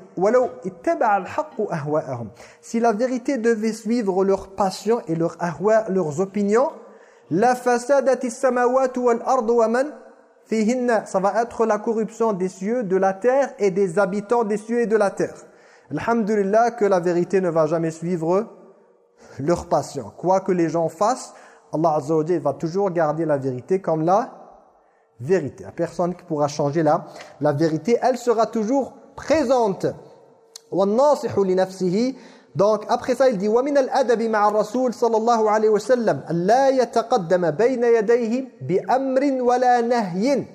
Si la vérité devait suivre leurs passions et leurs ahwa, leurs opinions, la samawati wal ça va être la corruption des cieux, de la terre et des habitants des cieux et de la terre. Alhamdulillah que la vérité ne va jamais suivre leurs passions. Quoi que les gens fassent, Allah Azza wa va toujours garder la vérité comme là vérité. La personne qui pourra changer là, la vérité, elle sera toujours présente. Donc après ça il dit ومن الأدب مع الرسول صلى الله عليه وسلم لا يتقدم بين يديه بأمر ولا نهي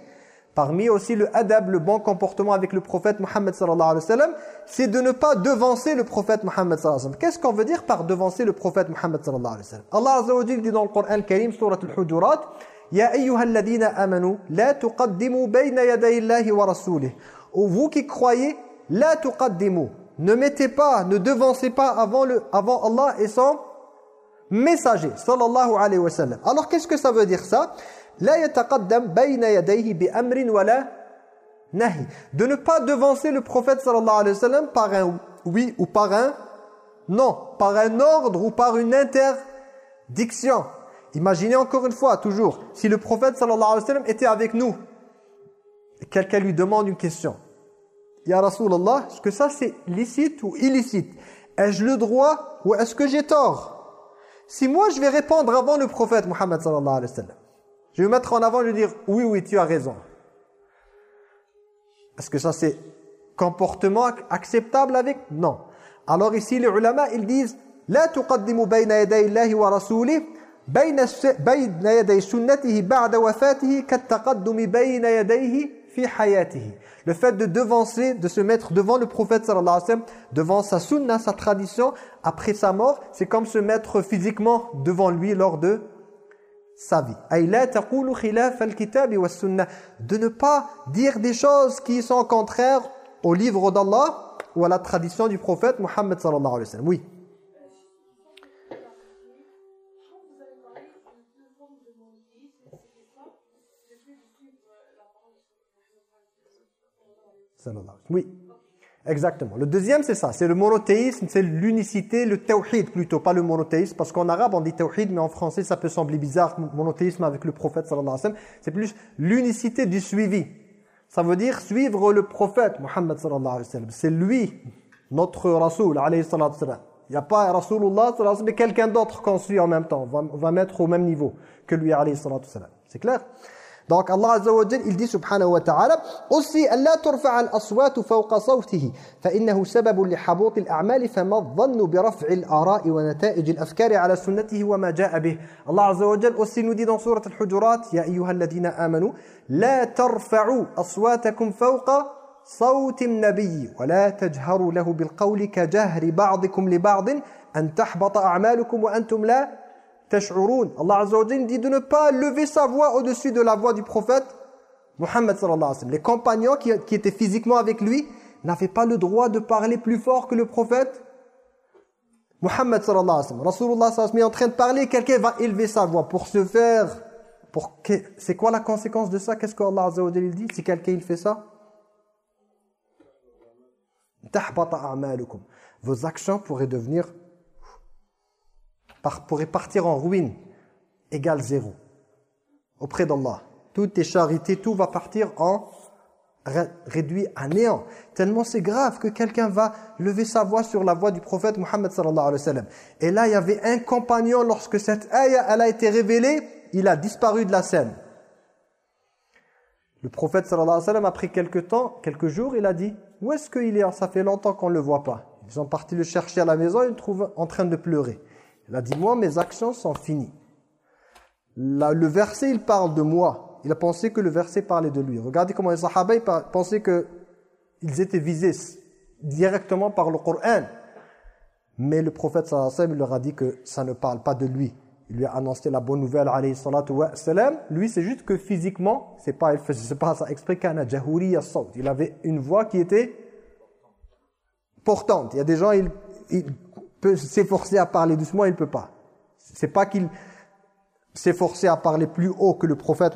Parmi aussi le adab, le bon comportement avec le prophète Muhammad sallallahu alayhi wa sallam, c'est de ne pas devancer le prophète Muhammad sallallahu alayhi wa sallam. Qu'est-ce qu'on veut dire par devancer le prophète Muhammad sallallahu alayhi wa sallam Allah azza wa dit dans le Coran Karim, surat al-Hujurat, Ya ayyuhalladhina amanu la tuqaddimu bayna yaday Allahi wa rasulihi. Ou vous qui croyez, la tuqaddimu. Ne mettez pas, ne devancez pas avant le avant Allah et son messager sallallahu alayhi wa sallam. Alors qu'est-ce que ça veut dire ça? La yataqaddam bayna yadayhi bi amrin wa la nahi. De ne pas devancer le prophète sallallahu alayhi wa sallam par un oui ou par un non, par un ordre ou par une interdiction. Imaginez encore une fois, toujours, si le prophète sallallahu alayhi wa était avec nous, quelqu'un lui demande une question. Ya Rasulallah, est-ce que ça c'est licite ou illicite? Ai-je le droit ou est-ce que j'ai tort? Si moi je vais répondre avant le prophète Muhammad sallallahu alayhi wa je vais mettre en avant et lui dire oui, oui, tu as raison. Est-ce que ça c'est comportement acceptable avec? Non. Alors ici les ulama ils disent « La tuqaddimu bayna yaday wa rasulih » بين بين يدي سنته بعد وفاته كالتقدم بين يديه في حياته le fait de devancer de se mettre devant le prophète sallallahu alayhi wa sallam devant sa sunna sa tradition après sa mort c'est comme se mettre physiquement devant lui lors de sa vie أي لا تقول خلاف الكتاب والسنة de ne pas dire des choses qui sont contraires au livre d'Allah ou à la tradition du prophète Muhammad sallallahu alayhi wa sallam oui Oui, exactement. Le deuxième, c'est ça. C'est le monothéisme, c'est l'unicité, le tawhid plutôt, pas le monothéisme. Parce qu'en arabe, on dit tawhid, mais en français, ça peut sembler bizarre, monothéisme avec le prophète, sallallahu alayhi wa. C'est plus l'unicité du suivi. Ça veut dire suivre le prophète, Muhammad sallallahu alayhi wa. C'est lui, notre Rasoul, alayhi sallallahu alayhi wa sallam. Il n'y a pas Rasulullah, mais quelqu'un d'autre qu'on suit en même temps. On va, mettre au même niveau que lui, alayhi sallallahu sallam. C'est clair? Donc Allah Azza wa Jal, il dit subhanahu wa ta'ala aussi la turfa' al-aswat fawqa sawtihi fa innahu sababun li habut al-a'mal fa ma dhannu bi raf'i al-ara'i wa nata'ij al-afkari ala sunnatihi wa ma ja'a bih. Allah Azza wa Jal aussi nous dit dans sourate al-Hujurat ya ayyuhalladhina amanu la tarfa'u aswatakum fawqa صوت النبي ولا تجهروا له بالقول كجهر بعضكم لبعض أن تحبط أعمالكم وأنتم لا Allah Azza dit de ne pas lever sa voix au-dessus de la voix du prophète Muhammad sallallahu alayhi wa sallam. Les compagnons qui, étaient physiquement avec lui n'avaient pas le droit de parler plus fort que le prophète Muhammad sallallahu alayhi wa sallam. Rasulullah sallallahu alayhi en train de parler, quelqu'un va élever sa voix. Pour se faire... Pour C'est quoi la conséquence de ça? Qu'est-ce que Allah Azza dit? Si quelqu'un il fait ça? Vos actions pourraient devenir pourrait partir en ruine égale zéro auprès d'Allah. Toutes tes charités, tout va partir en réduit à néant. Tellement c'est grave que quelqu'un va lever sa voix sur la voix du prophète Muhammad sallallahu alayhi wa sallam. Et là, il y avait un compagnon, lorsque cette ayah elle a été révélée, il a disparu de la scène. Le prophète sallallahu alayhi wa sallam, après quelques temps, quelques jours, il a dit, où est-ce qu'il est? Ça fait longtemps qu'on ne le voit pas. Ils sont partis le chercher à la maison, ils le trouvent en train de pleurer. Il a dit, moi, mes actions sont finies. le verset, il parle de moi. Il a pensé que le verset parlait de lui. Regardez comment les sahaba pensaient qu'ils étaient visés directement par le Coran. Mais le prophète sallallahu leur a dit que ça ne parle pas de lui. Il lui a annoncé la bonne nouvelle alayhi salatu wa salam. Lui, c'est juste que physiquement, c'est pas, c'est pas ça exprès Il avait une voix qui était portante. Il y a des gens, ils peut s'efforcer à parler doucement, il ne peut pas. C'est pas qu'il s'efforçait à parler plus haut que le prophète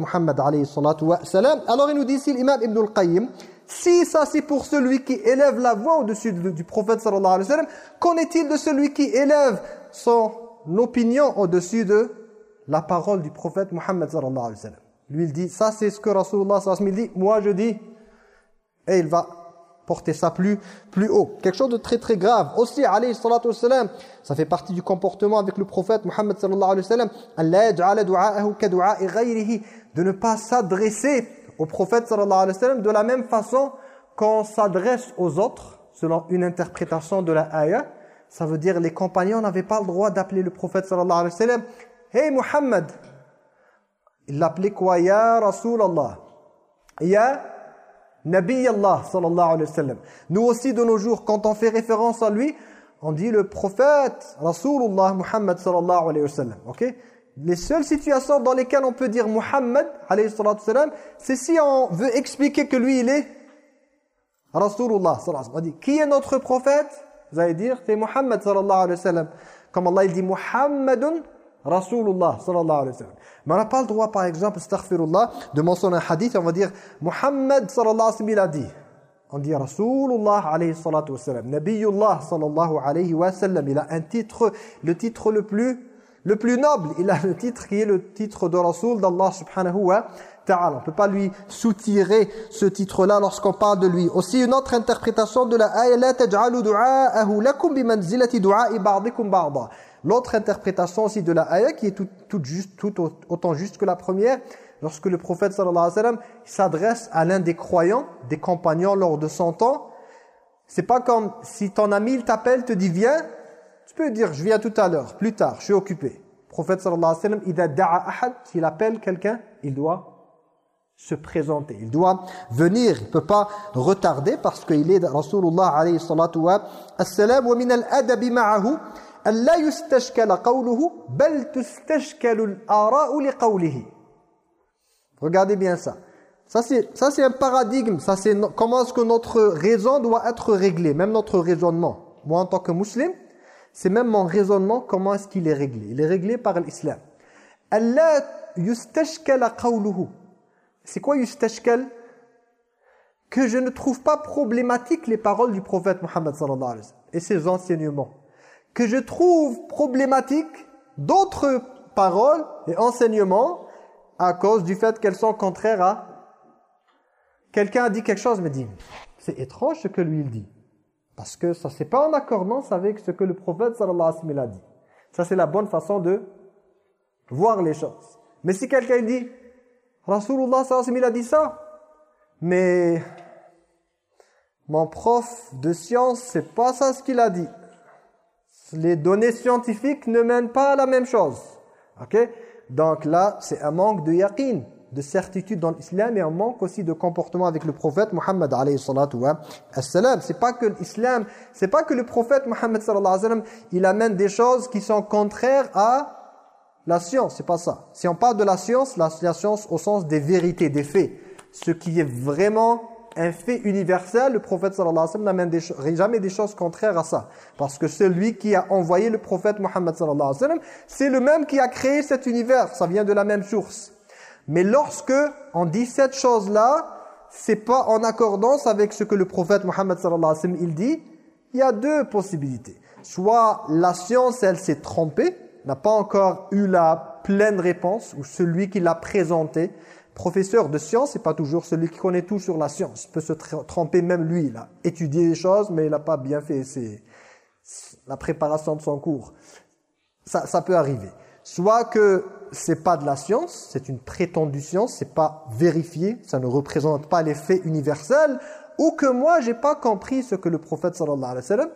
salam. Alors il nous dit ici l'imam Ibn al-Qayyim, si ça c'est pour celui qui élève la voix au-dessus du prophète sallallahu alayhi wa sallam, qu'en est-il de celui qui élève son opinion au-dessus de la parole du prophète Muhammad sallallahu alayhi wa sallam? Lui il dit, ça c'est ce que Rasulullah sallallahu alayhi wa sallam dit, moi je dis, et il va porter ça plus, plus haut. Quelque chose de très très grave. Aussi, alayhi salatu wassalam, ça fait partie du comportement avec le prophète Muhammad sallallahu alayhi wa sallam, de ne pas s'adresser au prophète sallallahu alayhi wa de la même façon qu'on s'adresse aux autres, selon une interprétation de la ayah. Ça veut dire les compagnons n'avaient pas le droit d'appeler le prophète sallallahu alayhi wa sallam « Hey Muhammad !» Il l'appelait quoi « Ya Rasulallah »« Ya Nabi Allah sallallahu alayhi wa sallam. Nous aussi de nos jours, quand on fait référence à lui, on dit le prophète Rasulullah Muhammad sallallahu alayhi wa sallam. Ok? Les seules situations dans lesquelles on peut dire Muhammad alayhi wa sallam, c'est si on veut expliquer que lui il est Rasulullah sallallahu alayhi wa sallam. On dit qui est notre prophète? Vous allez dire c'est Muhammad sallallahu alayhi wa sallam. Comme Allah il dit Muhammadun Rasulullah sallallahu alayhi wa sallam. Mais on n'a pas le droit, par exemple, astaghfirullah, de mentionner un hadith, on va dire Muhammad sallallahu alayhi wa sallam, il a. On dit Rasulullah alayhi wa sallam. Nabiyullah sallallahu alayhi wa sallam. Il a un titre, le titre le plus le plus noble. Il a le titre qui est le titre de Rasoul d'Allah subhanahu wa ta'ala. On ne peut pas lui soutirer ce titre-là lorsqu'on parle de lui. Aussi une autre interprétation de la ayah la taj'alu du'a'ahu lakum bimanzilati du'a'i ba'dikum ba'da. L'autre interprétation aussi de la ayah qui est tout, autant juste que la première, lorsque le prophète sallallahu alayhi wa sallam s'adresse à l'un des croyants, des compagnons lors de son temps, c'est pas comme si ton ami t'appelle, te dit viens, tu peux dire je viens tout à l'heure, plus tard, je suis occupé. Le prophète sallallahu alayhi wa sallam, s'il appelle quelqu'un, il doit se présenter. Il doit venir, il ne peut pas retarder parce qu'il est Rasulullah alayhi salatu wa assalam wa min al-adabi ma'ahu yustashkala qawluhu bal tustashkalu al-ara'u li qawlihi. Regardez bien ça. Ça c'est un paradigme, ça c'est comment est-ce que notre raison doit être réglée, même notre raisonnement. Moi en tant que musulman, c'est même mon raisonnement comment est-ce qu'il est réglé. Il est réglé par l'islam. Allah yustashkala c'est quoi yustashkal Que je ne trouve pas problématique les paroles du prophète Muhammad sallallahu alayhi wa sallam et ses enseignements. Que je trouve problématique d'autres paroles et enseignements à cause du fait qu'elles sont contraires à... Quelqu'un a dit quelque chose, me dit, c'est étrange ce que lui il dit. Parce que ça c'est pas en accordance avec ce que le prophète sallallahu alayhi wa sallam a dit. Ça c'est la bonne façon de voir les choses. Mais si quelqu'un dit, Rasulullah sallallahu il a dit ça. Mais mon prof de science, c'est pas ça ce qu'il a dit. Les données scientifiques ne mènent pas à la même chose. OK? Donc là, c'est un manque de yaqin, de certitude dans l'islam et un manque aussi de comportement avec le prophète Muhammad. C'est pas que l'islam, c'est pas que le prophète Muhammad il amène des choses qui sont contraires à la science, c'est pas ça. Si on parle de la science, la, science au sens des vérités, des faits. Ce qui est vraiment un fait universel, le prophète sallallahu alayhi wa sallam n'amène jamais des choses contraires à ça. Parce que celui qui a envoyé le prophète Muhammad sallallahu alayhi wa sallam, c'est le même qui a créé cet univers. Ça vient de la même source. Mais lorsque on dit cette chose-là, c'est pas en accordance avec ce que le prophète Muhammad sallallahu alayhi wa sallam il dit, il y a deux possibilités. Soit la science, elle s'est trompée, n'a pas encore eu la pleine réponse, ou celui qui l'a présenté, professeur de science, c'est pas toujours celui qui connaît tout sur la science. Il peut se tromper même lui. Il a étudié les choses, mais il n'a pas bien fait la préparation de son cours. Ça, ça peut arriver. Soit que c'est pas de la science, c'est une prétendue science, c'est pas vérifié, ça ne représente pas les faits universels, ou que moi, j'ai pas compris ce que le prophète sallallahu alayhi wa sallam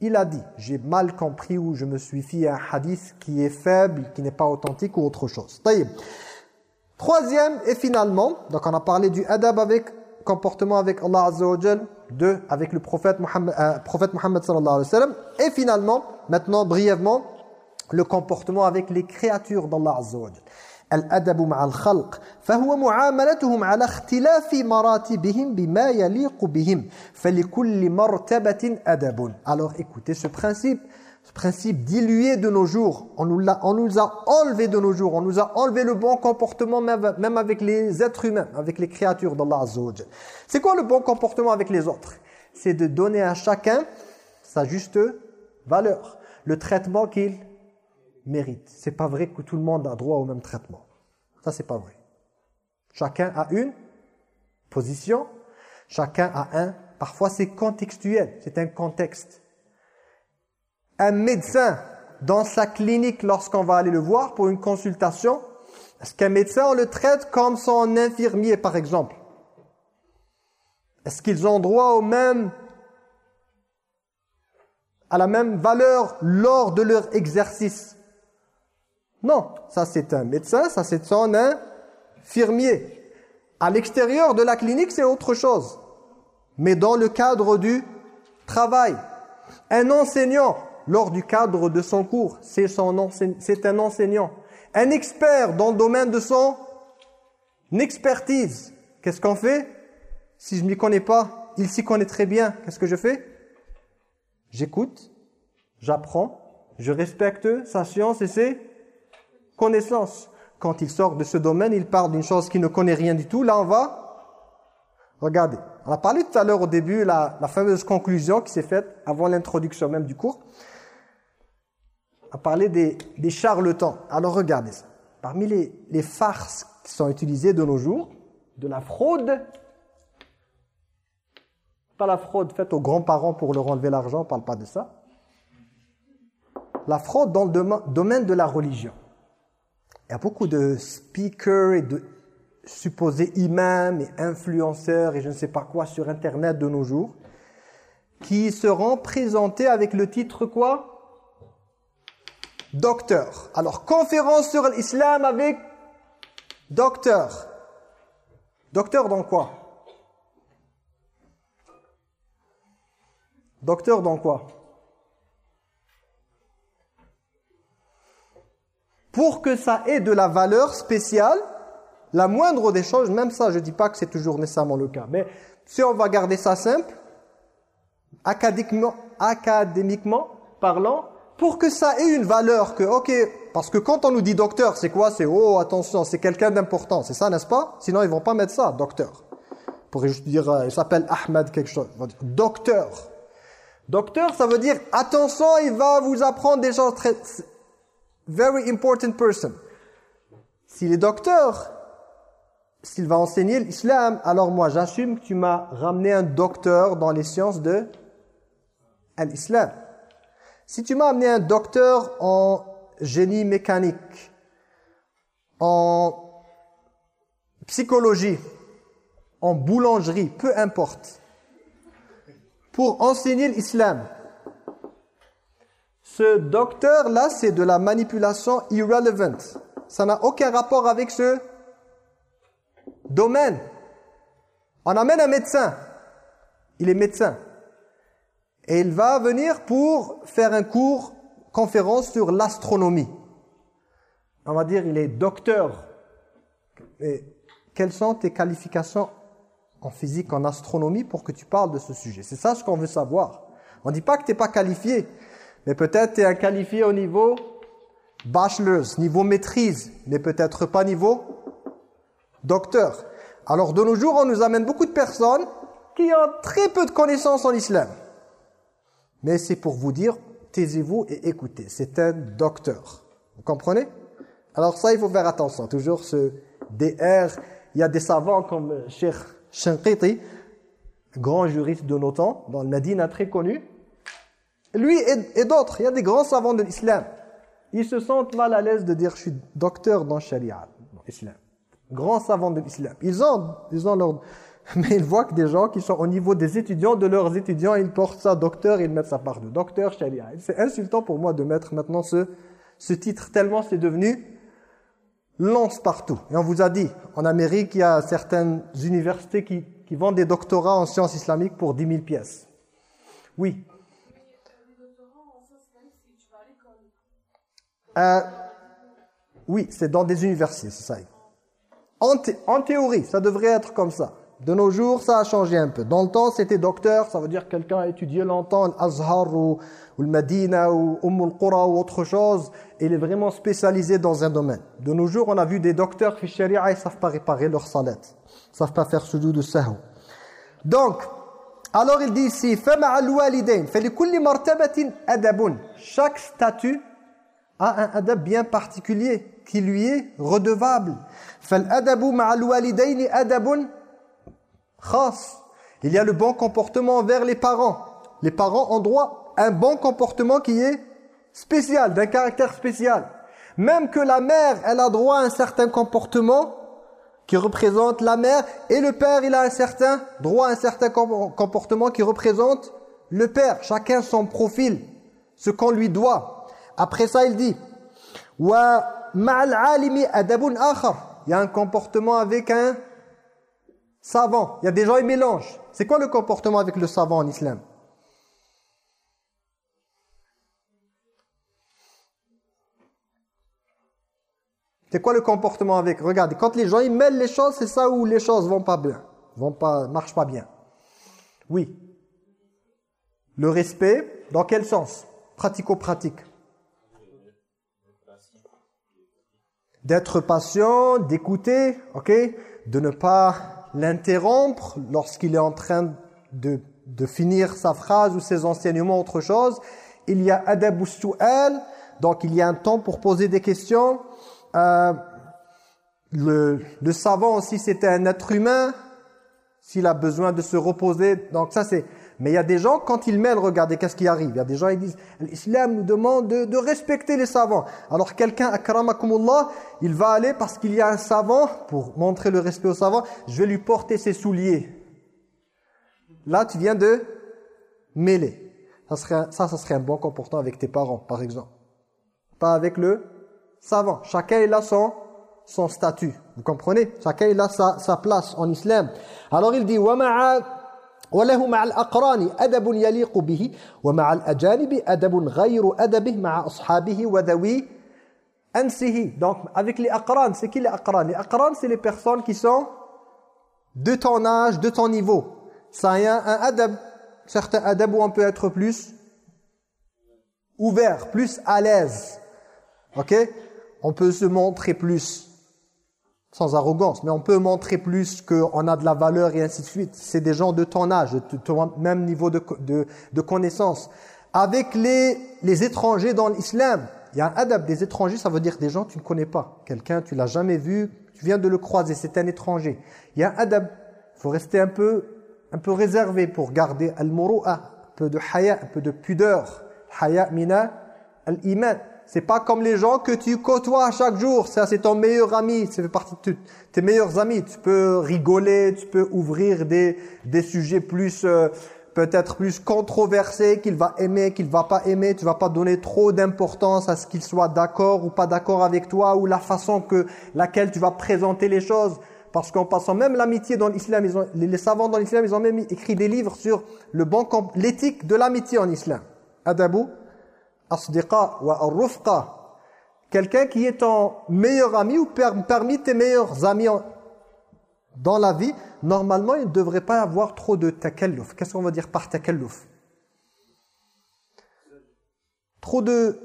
il a dit, j'ai mal compris ou je me suis fié à un hadith qui est faible, qui n'est pas authentique ou autre chose. Troisième et finalement, donc on a parlé du adab avec comportement avec Allah Azza wa deux avec le prophète Muhammad, euh, prophète Muhammad sallallahu alayhi wa sallam et finalement, maintenant brièvement, le comportement avec les créatures d'Allah Azza wa الأدب مع الخلق فهو معاملتهم على اختلاف مراتبهم بما يليق بهم فلكل مرتبة أدب alors écoutez ce principe ce principe dilué de nos jours on nous, a, enlevé de nos jours on nous a enlevé le bon comportement même, avec les êtres humains avec les créatures d'Allah Azza c'est quoi le bon comportement avec les autres? C'est de donner à chacun sa juste valeur le traitement qu'il mérite. C'est pas vrai que tout le monde a droit au même traitement. Ça, c'est pas vrai. Chacun a une position, chacun a un. Parfois, c'est contextuel, c'est un contexte. Un médecin, dans sa clinique, lorsqu'on va aller le voir pour une consultation, est-ce qu'un médecin, on le traite comme son infirmier, par exemple? Est-ce qu'ils ont droit au même à la même valeur lors de leur exercice? Non, ça c'est un médecin, ça c'est son infirmier. À l'extérieur de la clinique, c'est autre chose. Mais dans le cadre du travail, un enseignant, lors du cadre de son cours, c'est un enseignant. Un expert dans le domaine de son expertise. Qu'est-ce qu'on fait? Si je ne m'y connais pas, il s'y connaît très bien. Qu'est-ce que je fais? J'écoute, j'apprends, je respecte sa science et ses connaissance. Quand il sort de ce domaine, il parle d'une chose qui ne connaît rien du tout. Là, on va regarder. On a parlé tout à l'heure au début, la, la fameuse conclusion qui s'est faite avant l'introduction même du cours. À parler des, des charlatans. Alors regardez ça. Parmi les, les farces qui sont utilisées de nos jours, de la fraude, pas la fraude faite aux grands-parents pour leur enlever l'argent, on parle pas de ça. La fraude dans le domaine de la religion. Il y a beaucoup de speakers et de supposés imams et influenceurs et je ne sais pas quoi sur Internet de nos jours qui seront présentés avec le titre quoi? Docteur. Alors, conférence sur l'islam avec docteur. Docteur dans quoi? Docteur dans quoi? Pour que ça ait de la valeur spéciale, la moindre des choses, même ça, je ne dis pas que c'est toujours nécessairement le cas, mais si on va garder ça simple, académiquement, académiquement parlant, pour que ça ait une valeur, que, ok, parce que quand on nous dit docteur, c'est quoi? C'est, oh, attention, c'est quelqu'un d'important, c'est ça, n'est-ce pas? Sinon, ils vont pas mettre ça, docteur. Pour juste dire, euh, il s'appelle Ahmed quelque chose. Docteur. Docteur, ça veut dire, attention, il va vous apprendre des choses très... Very important person. S'il est docteur, s'il va enseigner l'islam, alors moi j'assume que tu m'as ramené un docteur dans les sciences de l'islam. Si tu m'as amené un docteur en génie mécanique, en psychologie, en boulangerie, peu importe, pour enseigner l'islam, ce docteur-là, c'est de la manipulation irrelevant. Ça n'a aucun rapport avec ce domaine. On amène un médecin. Il est médecin. Et il va venir pour faire un cours, conférence sur l'astronomie. On va dire, il est docteur. Et quelles sont tes qualifications en physique, en astronomie pour que tu parles de ce sujet? C'est ça ce qu'on veut savoir. On ne dit pas que tu n'es pas qualifié, mais peut-être tu es qualifié au niveau bachelor's, niveau maîtrise, mais peut-être pas niveau docteur. Alors de nos jours, on nous amène beaucoup de personnes qui ont très peu de connaissances en islam. Mais c'est pour vous dire, taisez-vous et écoutez. C'est un docteur. Vous comprenez? Alors ça, il faut faire attention. Toujours ce DR. Il y a des savants comme Cheikh Shanqiti, grand juriste de nos temps, dans le Medina très connu. Lui et, d'autres, il y a des grands savants de l'islam. Ils se sentent mal à l'aise de dire « je suis docteur dans sharia, dans l'islam ». Grands savants de l'islam. Ils ont, ils ont leur mais ils voient que des gens qui sont au niveau des étudiants, de leurs étudiants, ils portent ça docteur, ils mettent ça par deux. Docteur Sharia. C'est insultant pour moi de mettre maintenant ce, titre, tellement c'est devenu lance partout. Et on vous a dit, en Amérique, il y a certaines universités qui, qui vendent des doctorats en sciences islamiques pour 10 000 pièces. Oui. Euh, oui, c'est dans des universités, c'est ça. En, en théorie, ça devrait être comme ça. De nos jours, ça a changé un peu. Dans le temps, c'était docteur, ça veut dire quelqu'un a étudié longtemps l'Azhar ou, ou, le Medina ou Umm al-Qura ou autre chose. Et il est vraiment spécialisé dans un domaine. De nos jours, on a vu des docteurs qui sharia, ils savent pas réparer leur salette. Ils savent pas faire sujoud de sahu. Donc, alors il dit ici, Chaque statut a un adab bien particulier qui lui est redevable. فَالْأَدَبُ مَعَ الْوَالِدَيْنِ أَدَبٌ il y a le bon comportement envers les parents. Les parents ont droit à un bon comportement qui est spécial, d'un caractère spécial. Même que la mère, elle a droit à un certain comportement qui représente la mère et le père, il a un certain droit à un certain comportement qui représente le père. Chacun son profil, ce qu'on lui doit. Après ça, il dit wa Il y a un comportement avec un savant. Il y a des gens, ils mélangent. C'est quoi le comportement avec le savant en islam? C'est quoi le comportement avec? Regardez, quand les gens ils mêlent les choses, c'est ça où les choses vont pas bien, vont pas, marchent pas bien. Oui. Le respect, dans quel sens? Pratico-pratique. D'être patient, d'écouter, ok? De ne pas l'interrompre lorsqu'il est en train de, de, finir sa phrase ou ses enseignements, autre chose. Il y a adabu su'al, Donc il y a un temps pour poser des questions. Euh, le, le savant aussi, c'était un être humain. S'il a besoin de se reposer. Donc ça, c'est... Mais il y a des gens, quand ils mêlent, regardez, qu'est-ce qui arrive? Il y a des gens, ils disent, l'islam nous demande de, de, respecter les savants. Alors quelqu'un, akramakumullah, il va aller parce qu'il y a un savant, pour montrer le respect au savant, je vais lui porter ses souliers. Là, tu viens de mêler. Ça, serait, ça, ça serait un bon comportement avec tes parents, par exemple. Pas avec le savant. Chacun, il a son, son statut. Vous comprenez? Chacun, il a sa, sa place en islam. Alors, il dit, وله مع الأقران أدب يليق به ومع الأجانب أدب غير أدبه مع أصحابه وذوي أنسه donc avec les aqran c'est qui les aqran les aqran c'est les personnes qui sont de ton âge de ton niveau ça y a un adab certains adab où on peut être plus ouvert plus à l'aise ok on peut se montrer plus sans arrogance, mais on peut montrer plus qu'on a de la valeur et ainsi de suite. C'est des gens de ton âge, de ton même niveau de, de, connaissance. Avec les, les étrangers dans l'islam, il y a un adab des étrangers, ça veut dire des gens que tu ne connais pas. Quelqu'un, tu l'as jamais vu, tu viens de le croiser, c'est un étranger. Il y a un adab, il faut rester un peu, un peu réservé pour garder al-muru'a, un peu de haya, un peu de pudeur. Haya mina al-iman. C'est pas comme les gens que tu côtoies chaque jour. Ça, c'est ton meilleur ami. Ça fait partie de tes meilleurs amis. Tu peux rigoler, tu peux ouvrir des, des sujets plus... Euh, peut-être plus controversés, qu'il va aimer, qu'il va pas aimer. Tu vas pas donner trop d'importance à ce qu'il soit d'accord ou pas d'accord avec toi ou la façon que laquelle tu vas présenter les choses. Parce qu'en passant même l'amitié dans l'islam, les savants dans l'islam, ils ont même écrit des livres sur le bon l'éthique de l'amitié en islam. Adabou? Asdiqa wa rufqa quelqu'un qui est ton meilleur ami ou parmi tes meilleurs amis dans la vie, normalement, il ne devrait pas avoir trop de takalluf. Qu'est-ce qu'on va dire par takalluf? Trop de,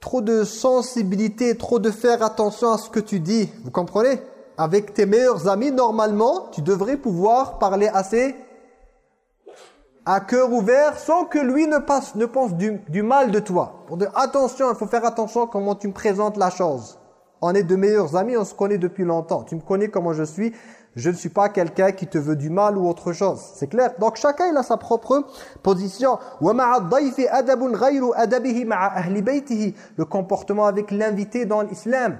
trop de sensibilité, trop de faire attention à ce que tu dis. Vous comprenez? Avec tes meilleurs amis, normalement, tu devrais pouvoir parler assez à cœur ouvert sans que lui ne, passe, ne pense du, du mal de toi. Pour attention, il faut faire attention comment tu me présentes la chose. On est de meilleurs amis, on se connaît depuis longtemps. Tu me connais comment je suis. Je ne suis pas quelqu'un qui te veut du mal ou autre chose. C'est clair Donc chacun il a sa propre position. Le comportement avec l'invité dans l'islam.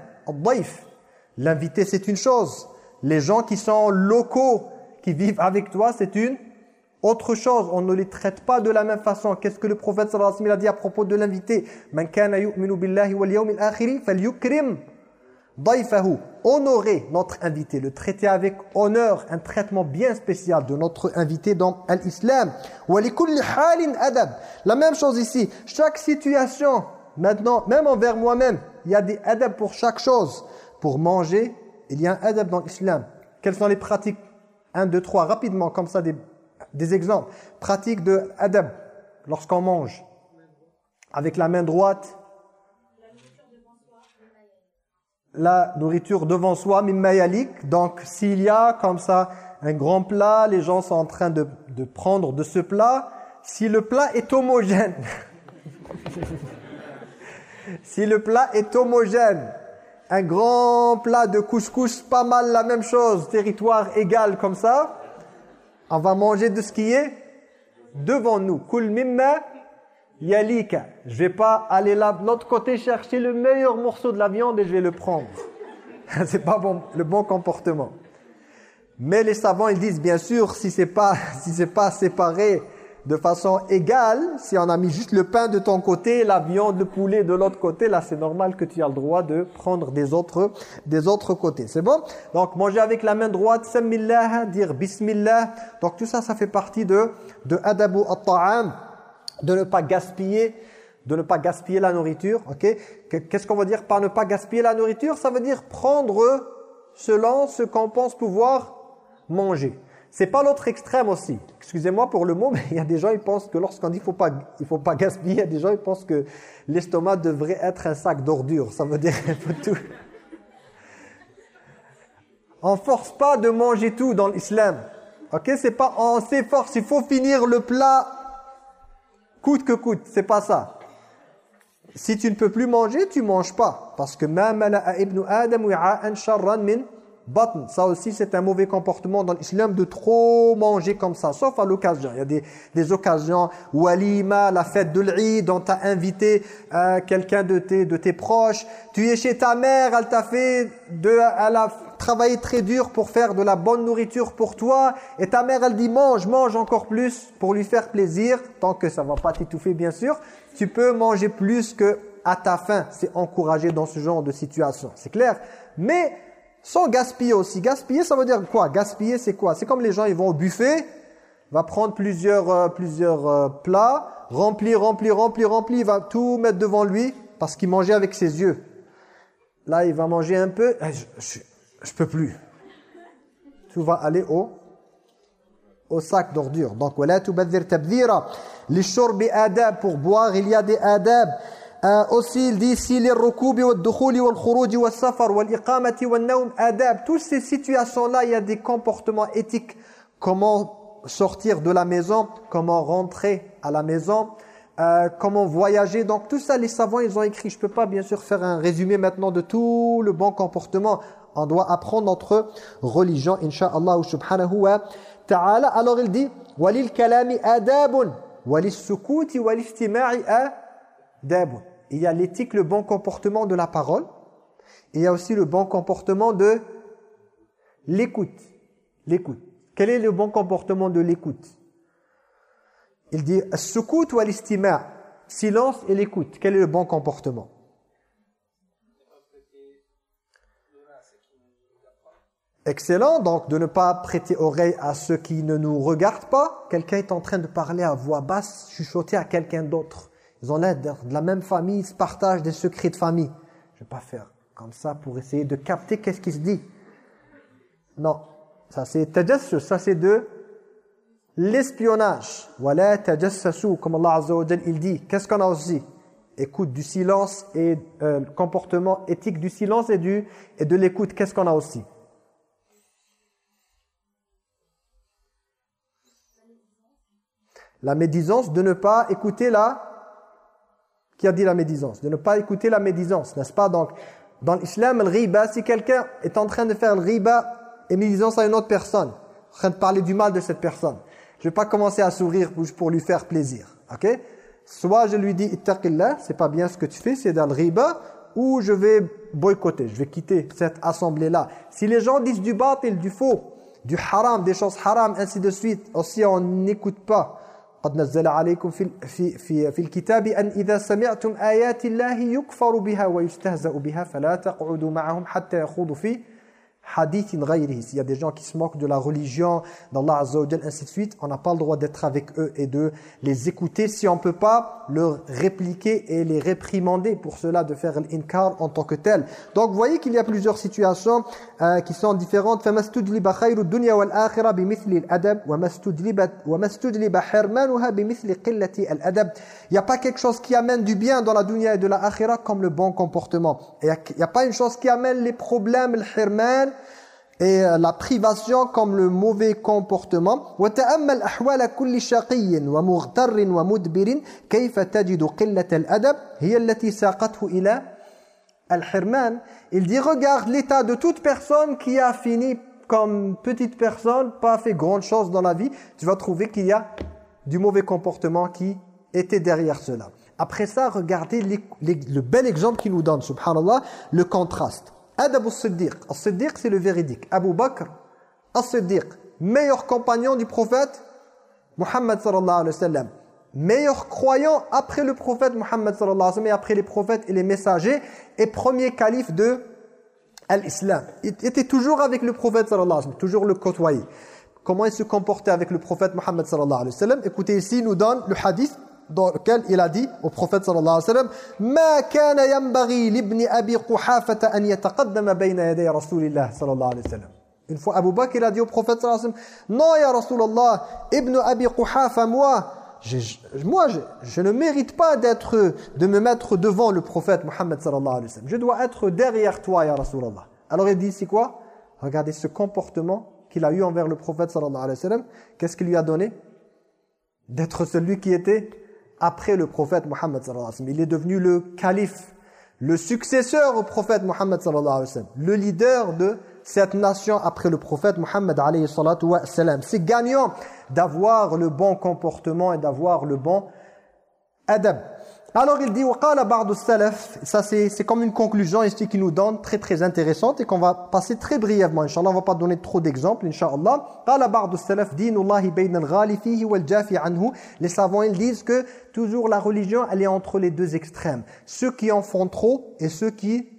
L'invité c'est une chose. Les gens qui sont locaux, qui vivent avec toi, c'est une autre chose, on ne les traite pas de la même façon. Qu'est-ce que le prophète sallallahu alayhi wa sallam a dit à propos de l'invité? Man kana yu'minu billahi wal yawmil akhiri falyukrim dayfahu. Honorer notre invité, le traiter avec honneur, un traitement bien spécial de notre invité dans l'islam. Wa halin adab. La même chose ici. Chaque situation, maintenant, même envers moi-même, il y a des adab pour chaque chose. Pour manger, il y a un adab dans l'islam. Quelles sont les pratiques? 1, 2, 3, rapidement, comme ça, des des exemples. Pratique de adab, lorsqu'on mange. Avec la main droite. La nourriture devant soi, mimmayalik. Donc, s'il y a comme ça un grand plat, les gens sont en train de, de prendre de ce plat. Si le plat est homogène, si le plat est homogène, un grand plat de couscous, pas mal la même chose, territoire égal comme ça, on va manger de ce qui est devant nous. Kul mimma yalika. Je vais pas aller là de l'autre côté chercher le meilleur morceau de la viande et je vais le prendre. c'est pas bon, le bon comportement. Mais les savants ils disent bien sûr si c'est pas si c'est pas séparé de façon égale, si on a mis juste le pain de ton côté, la viande, le poulet de l'autre côté, là c'est normal que tu as le droit de prendre des autres, des autres côtés. C'est bon? Donc manger avec la main droite, Samillah, dire Bismillah. Donc tout ça, ça fait partie de, de Adabu at-ta'am, de ne pas gaspiller de ne pas gaspiller la nourriture, ok? Qu'est-ce qu'on veut dire par ne pas gaspiller la nourriture? Ça veut dire prendre selon ce qu'on pense pouvoir manger. C'est pas l'autre extrême aussi. Excusez-moi pour le mot, mais il y a des gens qui pensent que lorsqu'on dit qu'il il faut pas gaspiller, il y a des gens qui pensent que l'estomac devrait être un sac d'ordures. Ça veut dire qu'il faut tout. On force pas de manger tout dans l'islam. Ok, c'est pas on s'efforce, il faut finir le plat coûte que coûte. C'est pas ça. si tu ne peux plus manger, tu manges pas. Parce que même ibn Adam min ça aussi, c'est un mauvais comportement dans l'islam de trop manger comme ça, sauf à l'occasion. Il y a des, des occasions, walima, la fête de l'Eid, dont tu invité euh, quelqu'un de tes, de tes proches. Tu es chez ta mère, elle t'a fait, de, elle a travaillé très dur pour faire de la bonne nourriture pour toi. Et ta mère, elle dit mange, mange encore plus pour lui faire plaisir, tant que ça va pas t'étouffer bien sûr. Tu peux manger plus que à ta faim. C'est encouragé dans ce genre de situation. C'est clair Mais sans gaspiller aussi. Gaspiller, ça veut dire quoi? Gaspiller, c'est quoi? C'est comme les gens, ils vont au buffet, va prendre plusieurs, euh, plusieurs euh, plats, remplir, remplir, remplir, remplir, il va tout mettre devant lui parce qu'il mangeait avec ses yeux. Là, il va manger un peu, eh, je, je, peux plus. Tout va aller au, au sac d'ordures. Donc, voilà, tout Les shurbi adab, pour boire, il y a des adab. Euh, aussi, il dit si les rukubi wa dukhuli wal khuruji wal safar wal iqamati wal nawm adab. Toutes ces situations-là, il y a des comportements éthiques. Comment sortir de la maison, comment rentrer à la maison, euh, comment voyager. Donc tout ça, les savants, ils ont écrit. Je peux pas bien sûr faire un résumé maintenant de tout le bon comportement. On doit apprendre notre religion, insha'Allah subhanahu wa ta'ala. Alors il dit, walil kalami adabun, walil sukuti wal istima'i adabun il y a l'éthique, le bon comportement de la parole. Il y a aussi le bon comportement de l'écoute. L'écoute. Quel est le bon comportement de l'écoute? Il dit « sukut ou al Silence et l'écoute. Quel est le bon comportement? Excellent, donc de ne pas prêter oreille à ceux qui ne nous regardent pas. Quelqu'un est en train de parler à voix basse, chuchoter à quelqu'un d'autre. Ils ont l'air de la même famille, ils se partagent des secrets de famille. Je ne vais pas faire comme ça pour essayer de capter qu'est-ce qui se dit. Non, ça c'est tajassus, ça c'est de l'espionnage. Voilà tajassasu, comme Allah Azza wa il dit. Qu'est-ce qu'on a aussi Écoute du silence et euh, comportement éthique du silence et, du, et de l'écoute. Qu'est-ce qu'on a aussi? La médisance de ne pas écouter la qui a dit la médisance De ne pas écouter la médisance, n'est-ce pas? Donc, dans l'islam, le riba, si quelqu'un est en train de faire le riba et médisance à une autre personne, en train de parler du mal de cette personne, je ne vais pas commencer à sourire pour lui faire plaisir, ok? Soit je lui dis, ittaqillah, c'est pas bien ce que tu fais, c'est dans le riba, ou je vais boycotter, je vais quitter cette assemblée-là. Si les gens disent du batil, du faux, du haram, des choses haram, ainsi de suite, aussi on n'écoute pas. قد نزل عليكم في في في في الكتاب أن إذا سمعتم آيات الله يكفر بها ويستهزأ بها فلا تقعدوا معهم حتى يخوضوا في hadith in S'il y a des gens qui se moquent de la religion d'Allah Azza wa ainsi de suite, on n'a pas le droit d'être avec eux et de les écouter si on ne peut pas leur répliquer et les réprimander pour cela de faire l'inkar en tant que tel. Donc vous voyez qu'il y a plusieurs situations Euh, qui sont différentes. Il n'y a pas quelque chose qui amène du bien dans la dunya et de la akhira comme le bon comportement. Il n'y a, pas une chose qui amène les problèmes, le hirman, et euh, la privation comme le mauvais comportement وتأمل أحوال كل شقي ومغتر ومدبر كيف تجد قلة الأدب هي التي ساقته إلى Al-Hirman, il dit regarde l'état de toute personne qui a fini comme petite personne, pas fait grande chose dans la vie, tu vas trouver qu'il y a du mauvais comportement qui était derrière cela. Après ça, regardez le bel exemple qu'il nous donne, subhanallah, le contraste. Adab al-Siddiq, al-Siddiq c'est le véridique. Abu Bakr, al-Siddiq, meilleur compagnon du prophète, Muhammad sallallahu alayhi wa sallam Meilleur croyant après le prophète Muhammad sallallahu alayhi wa sallam et après les prophètes et les messagers et premier calife de l'islam. Il était toujours avec le prophète sallallahu alayhi wa sallam, toujours le côtoyer. Comment il se comportait avec le prophète Muhammad sallallahu alayhi wa sallam Écoutez ici, il nous donne le hadith dans lequel il a dit au prophète sallallahu alayhi wa sallam ما كان ينبغي لابن أبي قحافة أن يتقدم بين يدي رسول الله صلى الله عليه وسلم Une fois Abu Bakr il a dit au prophète sallallahu alayhi wa sallam Non ya Rasulallah, Ibn Abi Quhafa, moi je, moi je, je ne mérite pas d'être de me mettre devant le prophète Muhammad sallallahu alayhi wa sallam. Je dois être derrière toi ya Rasulallah. Alors il dit c'est quoi? Regardez ce comportement qu'il a eu envers le prophète sallallahu alayhi wa sallam. Qu'est-ce qu'il lui a donné? D'être celui qui était après le prophète Mohammed sallallahu alayhi wa sallam. Il est devenu le calife, le successeur au prophète Mohammed sallallahu alayhi wa sallam, le leader de cette nation après le prophète Mohammed alayhi C'est gagnant d'avoir le bon comportement et d'avoir le bon adab. Alors il dit ça c'est comme une conclusion ici qu'il nous donne très très intéressante et qu'on va passer très brièvement. Inchallah on va pas donner trop d'exemples inchallah. qala ba'd salaf dinullah bayna les savants ils disent que toujours la religion elle est entre les deux extrêmes. Ceux qui en font trop et ceux qui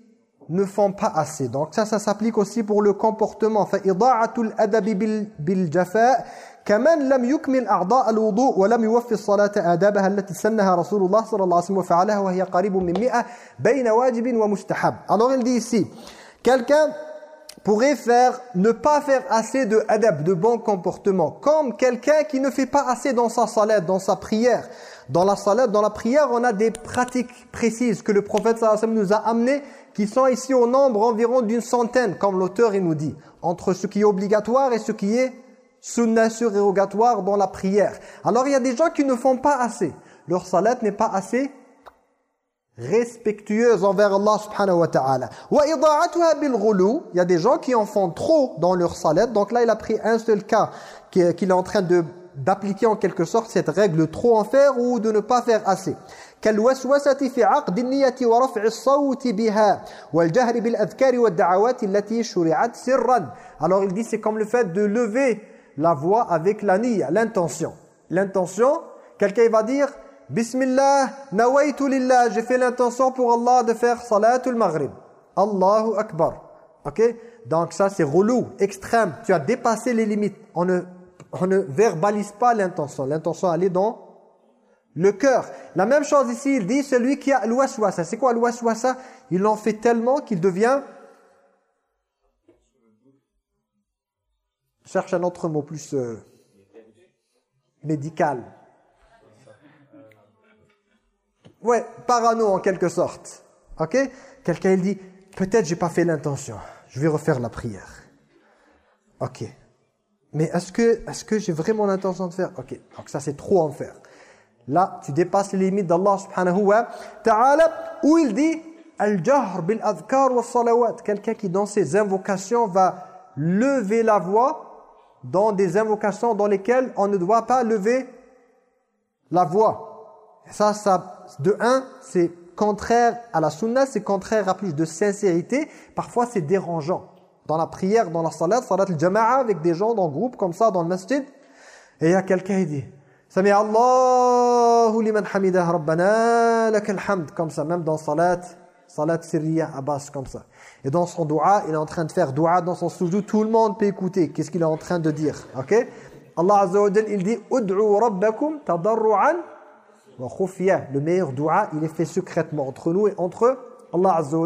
ne font pas assez. Donc ça, ça s'applique aussi pour le comportement. فإضاعة الأدب بالجفاء كمن لم يكمل أعضاء الوضوء ولم يوفي الصلاة آدابها التي سنها رسول الله صلى الله عليه وسلم وفعلها وهي قريب من مئة بين واجب ومستحب. Alors il dit ici, quelqu'un pourrait faire, ne pas faire assez de adab, de bon comportement, comme quelqu'un qui ne fait pas assez dans sa salat, dans sa prière. Dans la salat, dans la prière, on a des pratiques précises que le prophète sallallahu alayhi wa sallam nous a amenées qui sont ici au nombre environ d'une centaine, comme l'auteur nous dit, entre ce qui est obligatoire et ce qui est sunnah surérogatoire dans la prière. Alors il y a des gens qui ne font pas assez. Leur salat n'est pas assez respectueuse envers Allah subhanahu wa ta'ala. Il y a des gens qui en font trop dans leur salat. Donc là, il a pris un seul cas qu'il est en train d'appliquer en quelque sorte cette règle trop en faire ou de ne pas faire assez كالوسوسة في عقد النية ورفع الصوت بها والجهر بالأذكار والدعوات التي شرعت سرا alors il dit c'est comme le fait de lever la voix avec la niya l'intention l'intention quelqu'un va dire Bismillah nawaitu lillah j'ai fait l'intention pour Allah de faire salatul maghrib Allahu akbar ok donc ça c'est relou extrême tu as dépassé les limites on ne on ne verbalise pas l'intention l'intention elle est dans le cœur. La même chose ici, il dit celui qui a l'ouaswasa. C'est quoi l'ouaswasa Il en fait tellement qu'il devient... cherche un autre mot plus euh, médical. Ouais, parano en quelque sorte. Ok? Quelqu'un il dit, peut-être j'ai pas fait l'intention. Je vais refaire la prière. Ok. Mais est-ce que, est que j'ai vraiment l'intention de faire? Ok, donc ça c'est trop en faire. Là, tu dépasses les limites d'Allah subhanahu wa ta'ala. Où il dit Al-jahr bil adhkar wa salawat. Quelqu'un qui dans ses invocations va lever la voix dans des invocations dans lesquelles on ne doit pas lever la voix. Ça, ça de un, c'est contraire à la sunna, c'est contraire à plus de sincérité. Parfois, c'est dérangeant. Dans la prière, dans la salat, salat al-jama'a, avec des gens dans le groupe, comme ça, dans le masjid, et il y a quelqu'un qui dit Sami Allahu liman hamidah rabbana lakal hamd comme ça même dans salat salat sirriya abbas comme ça. Et dans son dua il est en train de faire dua dans son sujoud tout le monde peut écouter. Qu'est-ce qu'il est en train de dire Allah azza wa il dit ud'u rabbakum tadarruan wa le meilleur dua il est fait secrètement entre nous et entre Allah azza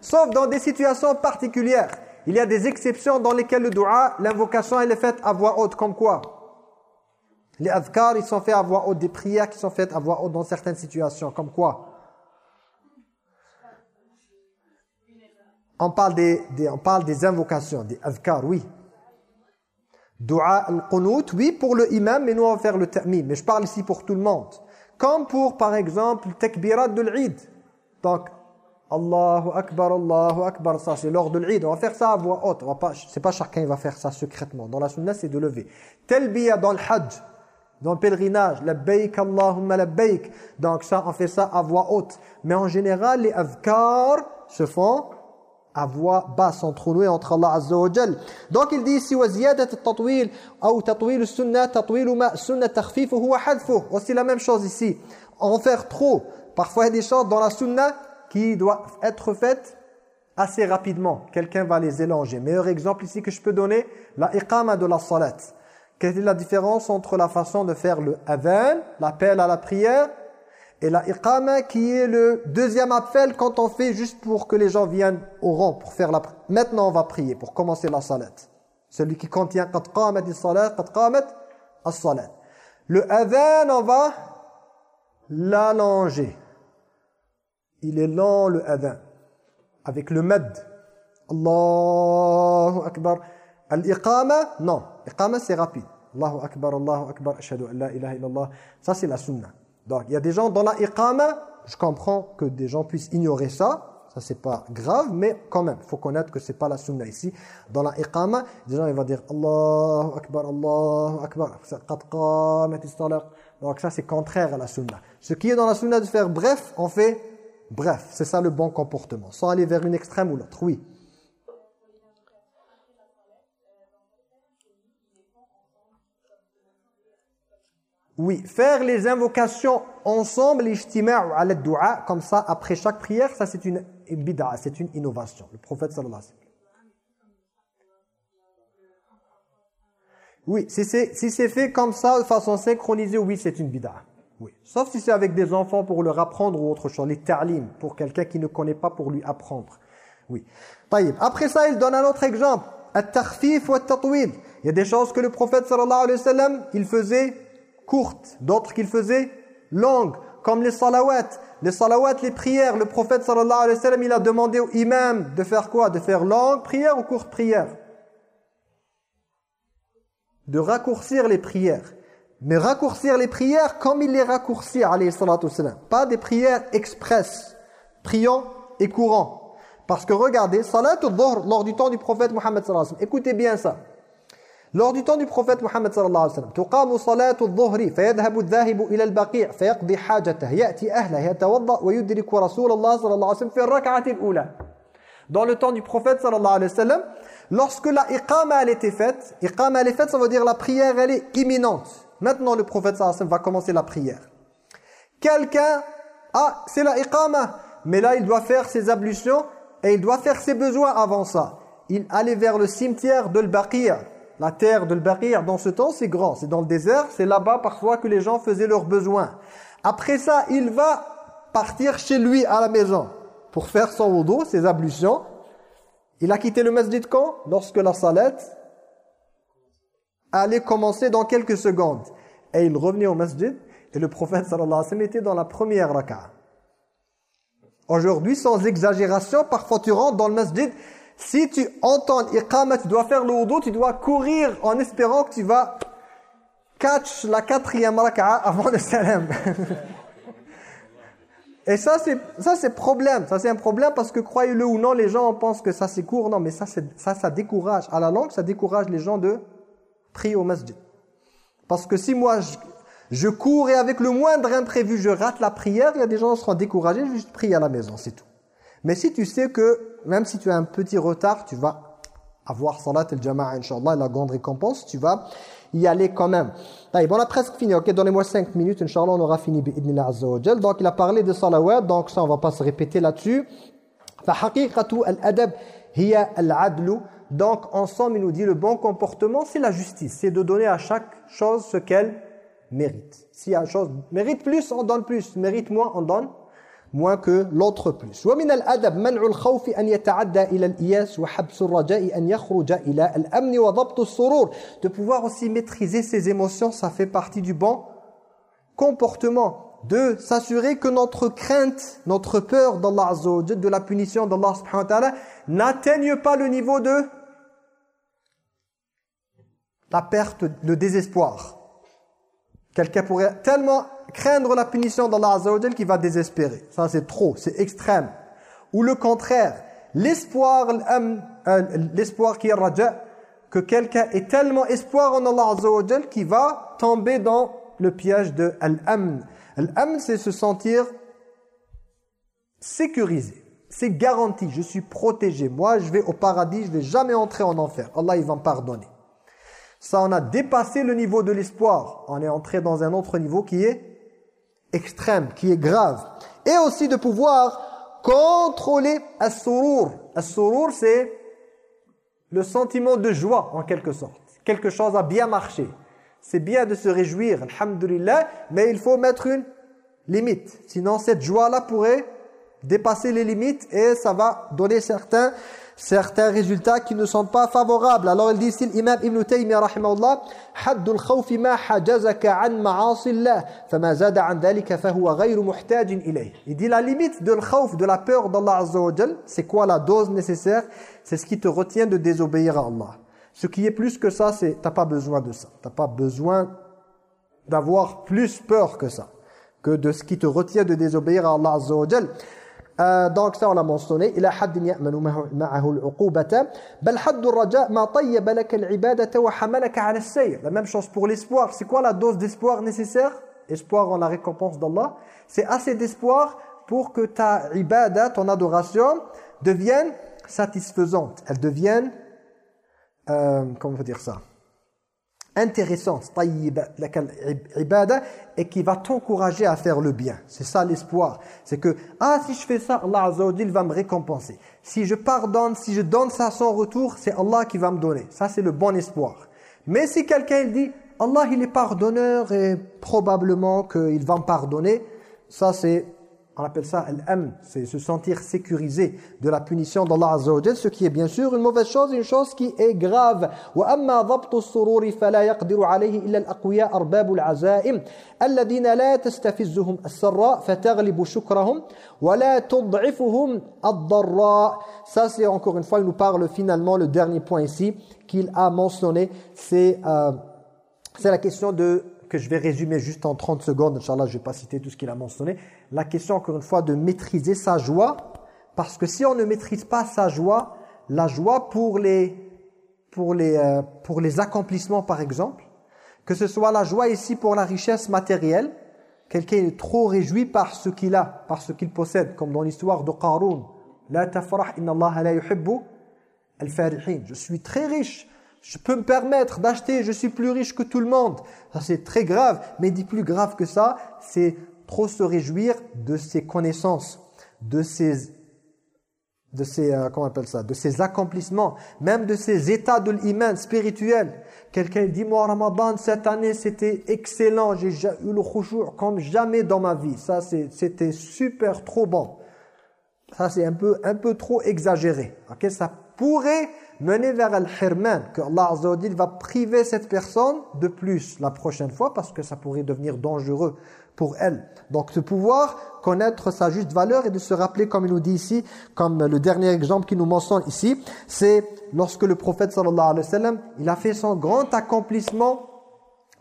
sauf dans des situations particulières. Il y a des exceptions dans lesquelles le dua l'invocation elle est faite à voix haute comme quoi? Les adhkars, ils sont faits à voix haute, des prières qui sont faites à voix haute dans certaines situations. Comme quoi? On parle des, on parle des invocations, des adhkars, oui. Dua al-qunut, oui, pour le imam, mais nous on va faire le ta'mim. Mais je parle ici pour tout le monde. Comme pour, par exemple, le takbirat de l'Eid. Donc, Allahu Akbar, Allahu Akbar, ça c'est lors de l'Eid. On va faire ça à voix haute. C'est pas chacun qui va faire ça secrètement. Dans la sunna, c'est de lever. Telbiya dans le hajj dans le pèlerinage, labbaik Allahumma labbaik. Donc ça, on fait ça à voix haute. Mais en général, les azkar se font à voix basse entre nous et entre Allah Azza wa Jal. Donc il dit ici وزيادة التطويل أو تطويل السنة تطويل ما السنة تخفيفه وحذفه. Aussi la même chose ici. En faire trop. Parfois il y a des choses dans la sunna qui doivent être faites assez rapidement. Quelqu'un va les élanger. Meilleur exemple ici que je peux donner, la iqama de la salat. Quelle est la différence entre la façon de faire le adhan, l'appel à la prière, et la iqama qui est le deuxième appel quand on fait juste pour que les gens viennent au rang pour faire la Maintenant, on va prier pour commencer la salat. Celui qui contient qad qamat salat qad qamat as-salat. Le adhan, on va l'allonger. Il est lent le adhan avec le mad. Allahu akbar. Al-iqama, non. Iqama, c'est rapide. Allahu Akbar, Allahu Akbar, ashhadu an la ilaha illallah. Ça, c'est la sunna. Donc, il y a des gens dans la iqama, je comprends que des gens puissent ignorer ça, ça c'est pas grave, mais quand même, faut connaître que c'est pas la sunna ici. Dans la iqama, des gens ils vont dire Allahu Akbar, Allahu Akbar, donc ça c'est contraire à la sunna. Ce qui est dans la sunna de faire bref, on fait bref, c'est ça le bon comportement, sans aller vers une extrême ou l'autre, oui. Oui, faire les invocations ensemble, l'ijtima' à l'aide dua, comme ça, après chaque prière, ça c'est une bid'a, c'est une innovation. Le prophète sallallahu alayhi wa sallam. Oui, si c'est si fait comme ça, de façon synchronisée, oui, c'est une bid'a. Oui. Sauf si c'est avec des enfants pour leur apprendre ou autre chose, les ta'lim, pour quelqu'un qui ne connaît pas pour lui apprendre. Oui. Après ça, il donne un autre exemple. At-takhfif wa Il y a des choses que le prophète sallallahu alayhi wa sallam, il faisait courtes, d'autres qu'il faisait longues, comme les salawats. Les salawats, les prières, le prophète sallallahu alayhi wa sallam, il a demandé au imam de faire quoi? De faire longue prière ou courte prière De raccourcir les prières. Mais raccourcir les prières comme il les raccourcit, alayhi salatu sallam. Pas des prières express, priant et courant. Parce que regardez, salat al lors du temps du prophète Mohammed sallallahu alayhi wa sallam. Écoutez bien ça. Lors du temps du prophète Muhammad sallallahu alayhi wa sallam, تقام صلاة الظهر فيذهب الذاهب إلى البقيع فيقضي حاجته يأتي أهله يتوضأ ويدرك رسول الله صلى الله عليه وسلم في الركعة الأولى. Dans le temps du prophète sallallahu alayhi wa sallam, lorsque la iqama elle était faite, iqama elle est faite, ça veut dire la prière elle est imminente. Maintenant le prophète sallallahu alayhi wa sallam va commencer la prière. Quelqu'un, ah c'est la iqama, mais là il doit faire ses ablutions et il doit faire ses besoins avant ça. Il allait vers le cimetière de l'Baqir la terre de l'Baqir, dans ce temps, c'est grand. C'est dans le désert, c'est là-bas parfois que les gens faisaient leurs besoins. Après ça, il va partir chez lui à la maison pour faire son wudu, ses ablutions. Il a quitté le masjid quand? Lorsque la salat allait commencer dans quelques secondes. Et il revenait au masjid et le prophète sallallahu alayhi wa sallam était dans la première raka'a. Aujourd'hui, sans exagération, parfois tu rentres dans le masjid si tu entends iqama, tu dois faire le wudu, tu dois courir en espérant que tu vas catch la quatrième raka'a avant le salam. Et ça, c'est ça c'est problème. Ça, c'est un problème parce que, croyez-le ou non, les gens pensent que ça, c'est court. Non, mais ça, ça, décourage. À la langue, ça décourage les gens de prier au masjid. Parce que si moi, je, cours et avec le moindre imprévu, je rate la prière, il y a des gens qui seront découragés, je juste prier à la maison, c'est tout. Mais si tu sais que même si tu as un petit retard, tu vas avoir salat al-jama'a, inshallah, la grande récompense, tu vas y aller quand même. Bon, on a presque fini, ok, donnez-moi 5 minutes, inshallah, on aura fini, Donc, il a parlé de salawat, donc ça, on va pas se répéter là-dessus. Donc, ensemble, il nous dit, le bon comportement, c'est la justice, c'est de donner à chaque chose ce qu'elle mérite. Si une chose mérite plus, on donne plus, mérite moins, on donne moins que l'autre plus. ومن الأدب منع الخوف أن يتعدى إلى الإياس وحبس الرجاء أن يخرج إلى الأمن وضبط السرور. De pouvoir aussi maîtriser ses émotions, ça fait partie du bon comportement. De s'assurer que notre crainte, notre peur d'Allah Azza wa de la punition d'Allah subhanahu wa ta'ala, n'atteigne pas le niveau de la perte, le désespoir. Quelqu'un pourrait tellement craindre la punition d'Allah Azza wa qui va désespérer. Ça, c'est trop, c'est extrême. Ou le contraire, l'espoir euh, l'espoir qui est raja, que quelqu'un ait tellement espoir en Allah Azza wa qu'il va tomber dans le piège de. Al-amn, c'est se sentir sécurisé. C'est garanti, je suis protégé. Moi, je vais au paradis, je ne vais jamais entrer en enfer. Allah, il va me pardonner. Ça, on a dépassé le niveau de l'espoir. On est entré dans un autre niveau qui est extrême, qui est grave. Et aussi de pouvoir contrôler as-surur. As-surur, c'est le sentiment de joie, en quelque sorte. Quelque chose a bien marché. C'est bien de se réjouir, alhamdulillah, mais il faut mettre une limite. Sinon, cette joie-là pourrait dépasser les limites et ça va donner certains certains résultats qui ne sont pas favorables. Alors il dit ici l'imam Ibn Taymiyyah rahimahullah Haddul khawfi ma hajazaka an ma'asillah fama zada an dhalika fahuwa ghayru muhtajin ilayh. Il dit la limite de de la peur d'Allah azza wa c'est quoi la dose nécessaire? C'est ce qui te retient de désobéir à Allah. Ce qui est plus que ça, c'est t'as pas besoin de ça. T'as pas besoin d'avoir plus peur que ça, que de ce qui te retient de désobéir à Allah Euh, donc ça on l'a mentionné إلى حد يأمن معه العقوبة بل حد الرجاء ما طيب لك العبادة وحملك على السير la même chose pour l'espoir c'est quoi la dose d'espoir nécessaire espoir en la récompense d'Allah c'est assez d'espoir pour que ta ibadah ton adoration devienne satisfaisante elle devienne euh, comment on peut dire ça Intéressante, et qui va t'encourager à faire le bien. C'est ça l'espoir. C'est que, ah, si je fais ça, Allah Azza va me récompenser. Si je pardonne, si je donne ça son retour, c'est Allah qui va me donner. Ça, c'est le bon espoir. Mais si quelqu'un dit, Allah, il est pardonneur et probablement qu'il va me pardonner, ça, c'est on appelle ça l'am, c'est se sentir sécurisé de la punition d'Allah Azza wa ce qui est bien sûr une mauvaise chose, une chose qui est grave. وأما ضبط السرور فلا يقدر عليه إلا الأقوياء أرباب العزائم الذين لا تستفزهم السراء فتغلب شكرهم ولا تضعفهم الضراء. Ça c'est encore une fois, il nous parle finalement le dernier point ici qu'il a mentionné, c'est euh, c'est la question de que je vais résumer juste en 30 secondes, Inch'Allah, je ne vais pas citer tout ce qu'il a mentionné. La question, encore une fois, de maîtriser sa joie, parce que si on ne maîtrise pas sa joie, la joie pour les, pour les, euh, pour les accomplissements, par exemple, que ce soit la joie ici pour la richesse matérielle, quelqu'un est trop réjoui par ce qu'il a, par ce qu'il possède, comme dans l'histoire de Qarun. La tafrah inna. Je suis très riche, je peux me permettre d'acheter, je suis plus riche que tout le monde. Ça c'est très grave, mais dit plus grave que ça, c'est trop se réjouir de ses connaissances, de ses de ses euh, comment on appelle ça, de ses accomplissements, même de ses états de l'iman spirituel. Quelqu'un dit moi Ramadan cette année c'était excellent, j'ai eu le khushu' comme jamais dans ma vie. Ça c'était super trop bon. Ça c'est un peu un peu trop exagéré. OK, ça pourrait mener vers al-hirman, que Allah Azza va priver cette personne de plus la prochaine fois parce que ça pourrait devenir dangereux pour elle. Donc de pouvoir connaître sa juste valeur et de se rappeler, comme il nous dit ici, comme le dernier exemple qu'il nous mentionne ici, c'est lorsque le prophète sallallahu alayhi wa sallam, il a fait son grand accomplissement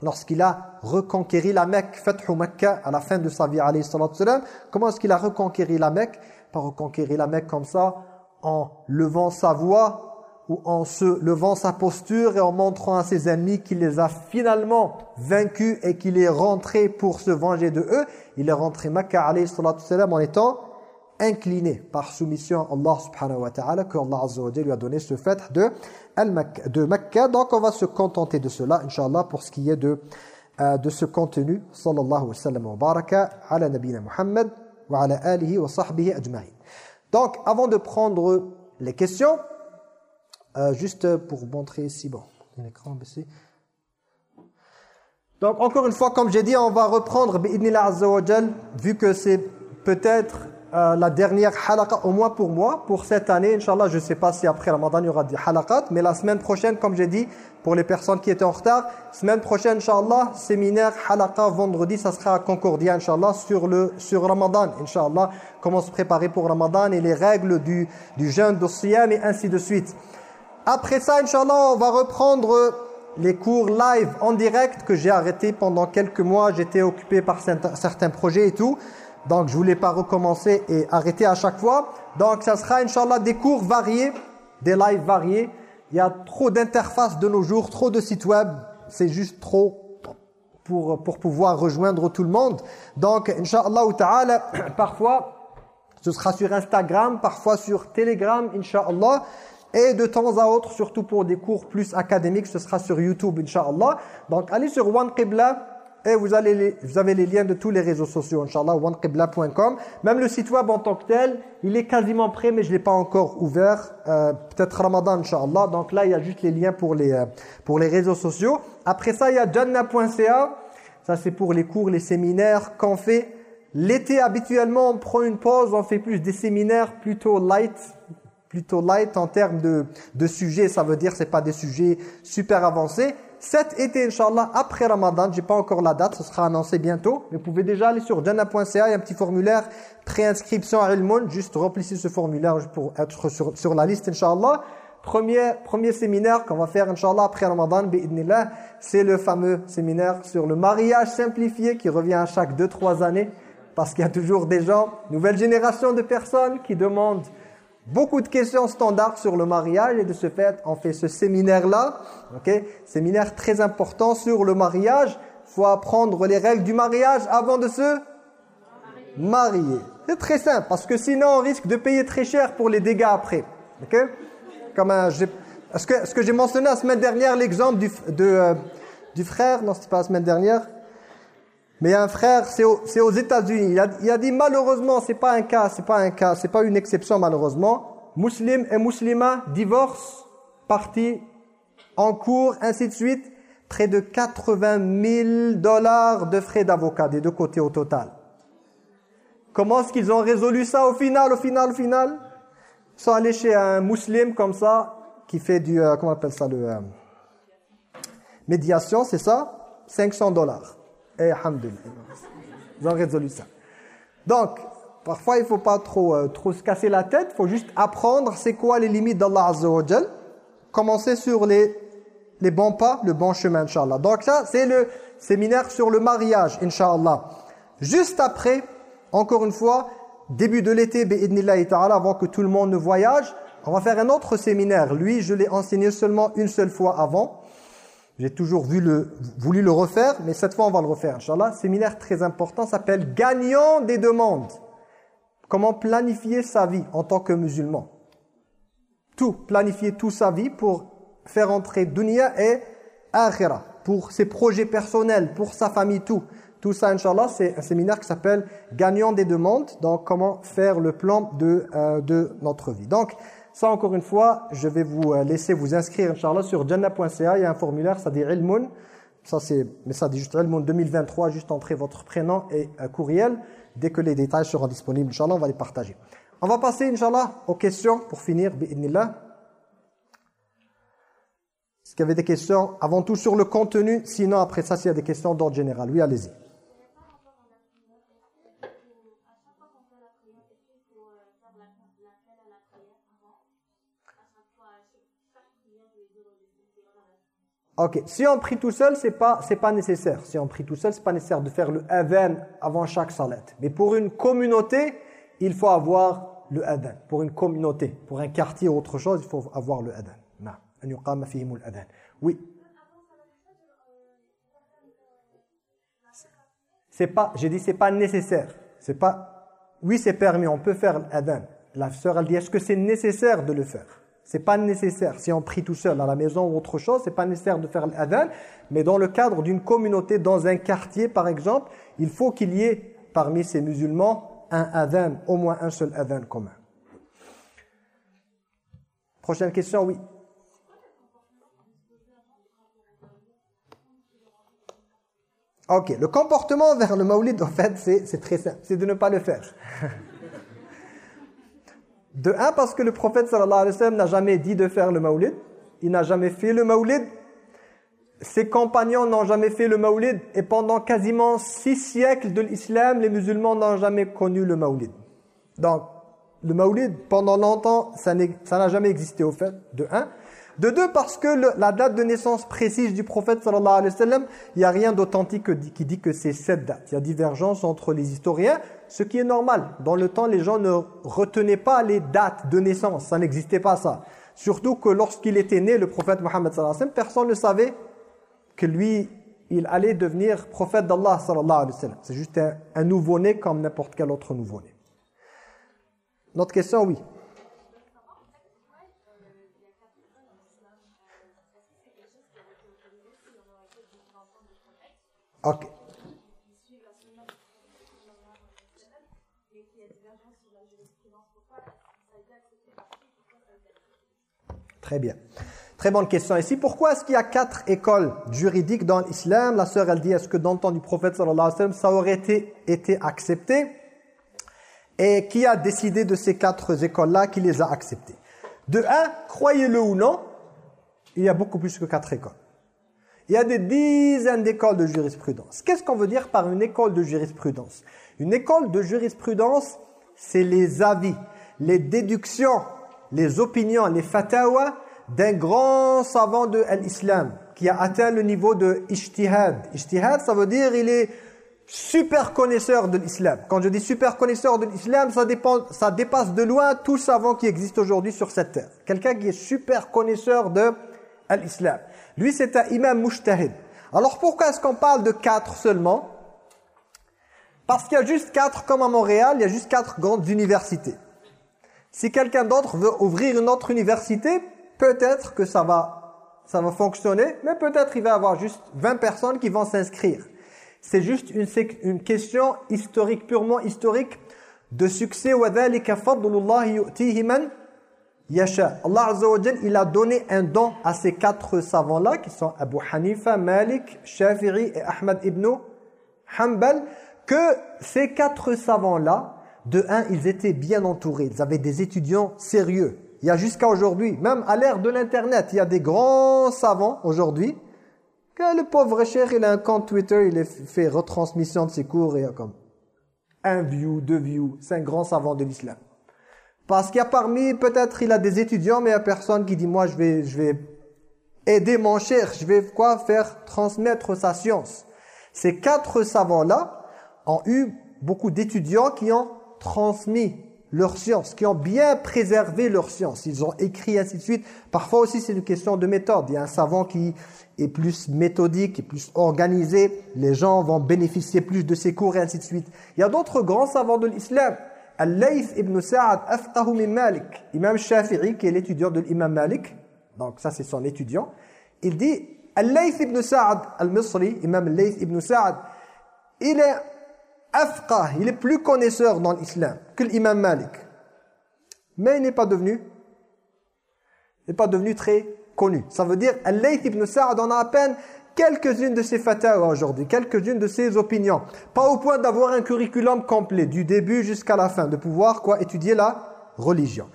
lorsqu'il a reconquéri la Mecque, Fathu Mecca, à la fin de sa vie alayhi sallam. Comment est-ce qu'il a reconquéri la Mecque? Pas reconquérir la Mecque comme ça, en levant sa voix ou en se levant sa posture et en montrant à ses ennemis qu'il les a finalement vaincus et qu'il est rentré pour se venger de eux, il est rentré Makkah alayhi en étant incliné par soumission à Allah subhanahu wa ta'ala que Allah azza wa lui a donné ce fait de, de Makkah. Donc on va se contenter de cela, inshallah, pour ce qui est de, euh, de ce contenu. Sallallahu wa sallam wa baraka ala nabina Muhammad wa ala alihi wa sahbihi ajma'in. Donc avant de prendre les questions, euh, juste pour montrer ici, bon, l'écran baissé. Donc encore une fois, comme j'ai dit, on va reprendre vu que c'est peut-être euh, la dernière halaqa, au moins pour moi, pour cette année, Inch'Allah, je ne sais pas si après Ramadan il y aura des halaqat, mais la semaine prochaine, comme j'ai dit, pour les personnes qui étaient en retard, semaine prochaine, Inch'Allah, séminaire halaqa, vendredi, ça sera à Concordia, Inch'Allah, sur, le, sur Ramadan, Inch'Allah, comment se préparer pour Ramadan et les règles du, du jeûne, de siyam et ainsi de suite. Après ça, Inch'Allah, on va reprendre les cours live en direct que j'ai arrêté pendant quelques mois. J'étais occupé par certains projets et tout. Donc, je voulais pas recommencer et arrêter à chaque fois. Donc, ça sera, Inch'Allah, des cours variés, des lives variés. Il y a trop d'interfaces de nos jours, trop de sites web. C'est juste trop pour, pour pouvoir rejoindre tout le monde. Donc, Inch'Allah, parfois, ce sera sur Instagram, parfois sur Telegram, Inch'Allah. Et de temps à autre, surtout pour des cours plus académiques, ce sera sur YouTube, Inch'Allah. Donc, allez sur OneQibla et vous, allez les, vous avez les liens de tous les réseaux sociaux, Inch'Allah, oneqibla.com. Même le site web en tant que tel, il est quasiment prêt, mais je ne l'ai pas encore ouvert. Euh, Peut-être Ramadan, Inch'Allah. Donc là, il y a juste les liens pour les, euh, pour les réseaux sociaux. Après ça, il y a janna.ca. Ça, c'est pour les cours, les séminaires qu'on fait. L'été, habituellement, on prend une pause, on fait plus des séminaires plutôt light, plutôt light en termes de, de sujets, ça veut dire c'est pas des sujets super avancés. Cet été, Inch'Allah, après Ramadan, j'ai pas encore la date, ce sera annoncé bientôt. Mais vous pouvez déjà aller sur jannah.ca, il y a un petit formulaire pré-inscription à Ilmoun, juste remplissez ce formulaire pour être sur, sur la liste, Inch'Allah. Premier, premier séminaire qu'on va faire, Inch'Allah, après Ramadan, c'est le fameux séminaire sur le mariage simplifié qui revient à chaque 2-3 années. Parce qu'il y a toujours des gens, nouvelle génération de personnes qui demandent beaucoup de questions standards sur le mariage. Et de ce fait, on fait ce séminaire-là. ok? Séminaire très important sur le mariage. Il faut apprendre les règles du mariage avant de se marier. C'est très simple parce que sinon on risque de payer très cher pour les dégâts après. ok? Comme Est-ce que, que j'ai mentionné la semaine dernière l'exemple du, de, euh, du frère? Non, c'était pas la semaine dernière. Mais il un frère, c'est aux, États-Unis. Il, a, dit malheureusement, c'est pas un cas, c'est pas un cas, c'est pas une exception malheureusement. Muslim et musulman, divorce, partie en cours, ainsi de suite. Près de 80 000 dollars de frais d'avocat des deux côtés au total. Comment est-ce qu'ils ont résolu ça au final, au final, au final? Ils sont allés chez un musulman comme ça, qui fait du, euh, comment on appelle ça, le euh, médiation, c'est ça? 500 dollars. Et Ils ont résolu ça. Donc, parfois, il ne faut pas trop, euh, trop se casser la tête. Il faut juste apprendre c'est quoi les limites d'Allah Azza wa Commencer sur les, les bons pas, le bon chemin, Inch'Allah. Donc ça, c'est le séminaire sur le mariage, Inch'Allah. Juste après, encore une fois, début de l'été, avant que tout le monde ne voyage, on va faire un autre séminaire. Lui, je l'ai enseigné seulement une seule fois avant. J'ai toujours voulu le refaire, mais cette fois on va le refaire, Inch'Allah. Séminaire très important, s'appelle « Gagnant des demandes ». Comment planifier sa vie en tant que musulman? Tout, planifier toute sa vie pour faire entrer dunya et akhira, pour ses projets personnels, pour sa famille, tout. Tout ça, Inch'Allah, c'est un séminaire qui s'appelle « Gagnant des demandes », donc comment faire le plan de, euh, de notre vie. Donc, ça, encore une fois, je vais vous euh, laisser vous inscrire, Inch'Allah, sur jannah.ca. Il y a un formulaire, ça dit ilmun. Ça, c'est, mais ça dit juste ilmun 2023, juste entrer votre prénom et un courriel. Dès que les détails seront disponibles, Inch'Allah, on va les partager. On va passer, Inch'Allah, aux questions pour finir, bi'idnillah. Est-ce qu'il y avait des questions? Avant tout sur le contenu, sinon après ça, s'il y a des questions d'ordre général. Oui, allez-y. Ok, si on prie tout seul, c'est pas c'est pas nécessaire. Si on prie tout seul, c'est pas nécessaire de faire le adhan avant chaque salat. Mais pour une communauté, il faut avoir le adhan. Pour une communauté, pour un quartier ou autre chose, il faut avoir le adhan. Oui. C'est pas, j'ai dit c'est pas nécessaire. C'est pas, oui c'est permis, on peut faire l'adhan. La sœur elle dit est-ce que c'est nécessaire de le faire? C'est pas nécessaire. Si on prie tout seul à la maison ou autre chose, c'est pas nécessaire de faire l'adhan. Mais dans le cadre d'une communauté, dans un quartier par exemple, il faut qu'il y ait parmi ces musulmans un adhan, au moins un seul adhan commun. Prochaine question, oui. Ok, le comportement vers le maulid, en fait, c'est très simple, c'est de ne pas le faire. De un, parce que le prophète n'a jamais dit de faire le maoulid. Il n'a jamais fait le maoulid. Ses compagnons n'ont jamais fait le maoulid. Et pendant quasiment six siècles de l'islam, les musulmans n'ont jamais connu le maoulid. Donc, le maoulid, pendant longtemps, ça n'a jamais existé au fait, de un. De deux, parce que la date de naissance précise du prophète sallallahu il n'y a rien d'authentique qui dit que c'est cette date. Il y a divergence entre les historiens, ce qui est normal. Dans le temps, les gens ne retenaient pas les dates de naissance, ça n'existait pas ça. Surtout que lorsqu'il était né, le prophète Mohammed sallallahu personne ne savait que lui, il allait devenir prophète d'Allah sallallahu. C'est juste un, un nouveau-né comme n'importe quel autre nouveau-né. Notre question, oui. Ok. Très bien. Très bonne question ici. Pourquoi est-ce qu'il y a quatre écoles juridiques dans l'islam? La sœur, elle dit, est-ce que dans le temps du prophète, ça aurait été, été accepté? Et qui a décidé de ces quatre écoles-là, qui les a acceptées? De un, croyez-le ou non, il y a beaucoup plus que quatre écoles. Il y a des dizaines d'écoles de jurisprudence. Qu'est-ce qu'on veut dire par une école de jurisprudence? Une école de jurisprudence, c'est les avis, les déductions, les opinions, les fatwas d'un grand savant de l'islam qui a atteint le niveau de ijtihad. Ijtihad, ça veut dire il est super connaisseur de l'islam. Quand je dis super connaisseur de l'islam, ça, ça dépasse de loin tout savant qui existe aujourd'hui sur cette terre. Quelqu'un qui est super connaisseur de l'islam. Lui, c'est un imam mujtahid. Alors pourquoi est-ce qu'on parle de quatre seulement? Parce qu'il y a juste quatre, comme à Montréal, il y a juste quatre grandes universités. Si quelqu'un d'autre veut ouvrir une autre université, peut-être que ça va, ça va fonctionner, mais peut-être il va y avoir juste 20 personnes qui vont s'inscrire. C'est juste une, question historique, purement historique, de succès. Yasha. Allah Azza wa il a donné un don à ces quatre savants-là, qui sont Abu Hanifa, Malik, Shafi'i et Ahmad ibn Hanbal, que ces quatre savants-là, de un, ils étaient bien entourés. Ils avaient des étudiants sérieux. Il y a jusqu'à aujourd'hui, même à l'ère de l'Internet, il y a des grands savants aujourd'hui. Que le pauvre cher, il a un compte Twitter, il fait retransmission de ses cours et il y a comme un view, deux views. C'est un grand savant de l'islam. Parce qu'il y a parmi, peut-être il a des étudiants, mais il n'y a personne qui dit, moi je vais, je vais aider mon cher, je vais quoi faire transmettre sa science. Ces quatre savants-là ont eu beaucoup d'étudiants qui ont transmis leur science, qui ont bien préservé leur science. Ils ont écrit ainsi de suite. Parfois aussi c'est une question de méthode. Il y a un savant qui est plus méthodique, est plus organisé. Les gens vont bénéficier plus de ses cours et ainsi de suite. Il y a d'autres grands savants de l'islam Al-Layth ibn Sa'ad afqahu min Malik. Imam Shafi'i, qui est l'étudiant de l'imam Malik, donc ça c'est son étudiant, il dit Al-Layth ibn Sa'ad al-Misri, imam Al-Layth ibn Sa'ad, il est afqah, il est plus connaisseur dans l'islam que l'imam Malik. Mais il n'est pas devenu n'est pas devenu très connu. Ça veut dire Al-Layth ibn Sa'ad en a à peine quelques-unes de ses fatwas aujourd'hui, quelques-unes de ses opinions. Pas au point d'avoir un curriculum complet, du début jusqu'à la fin, de pouvoir quoi étudier la religion.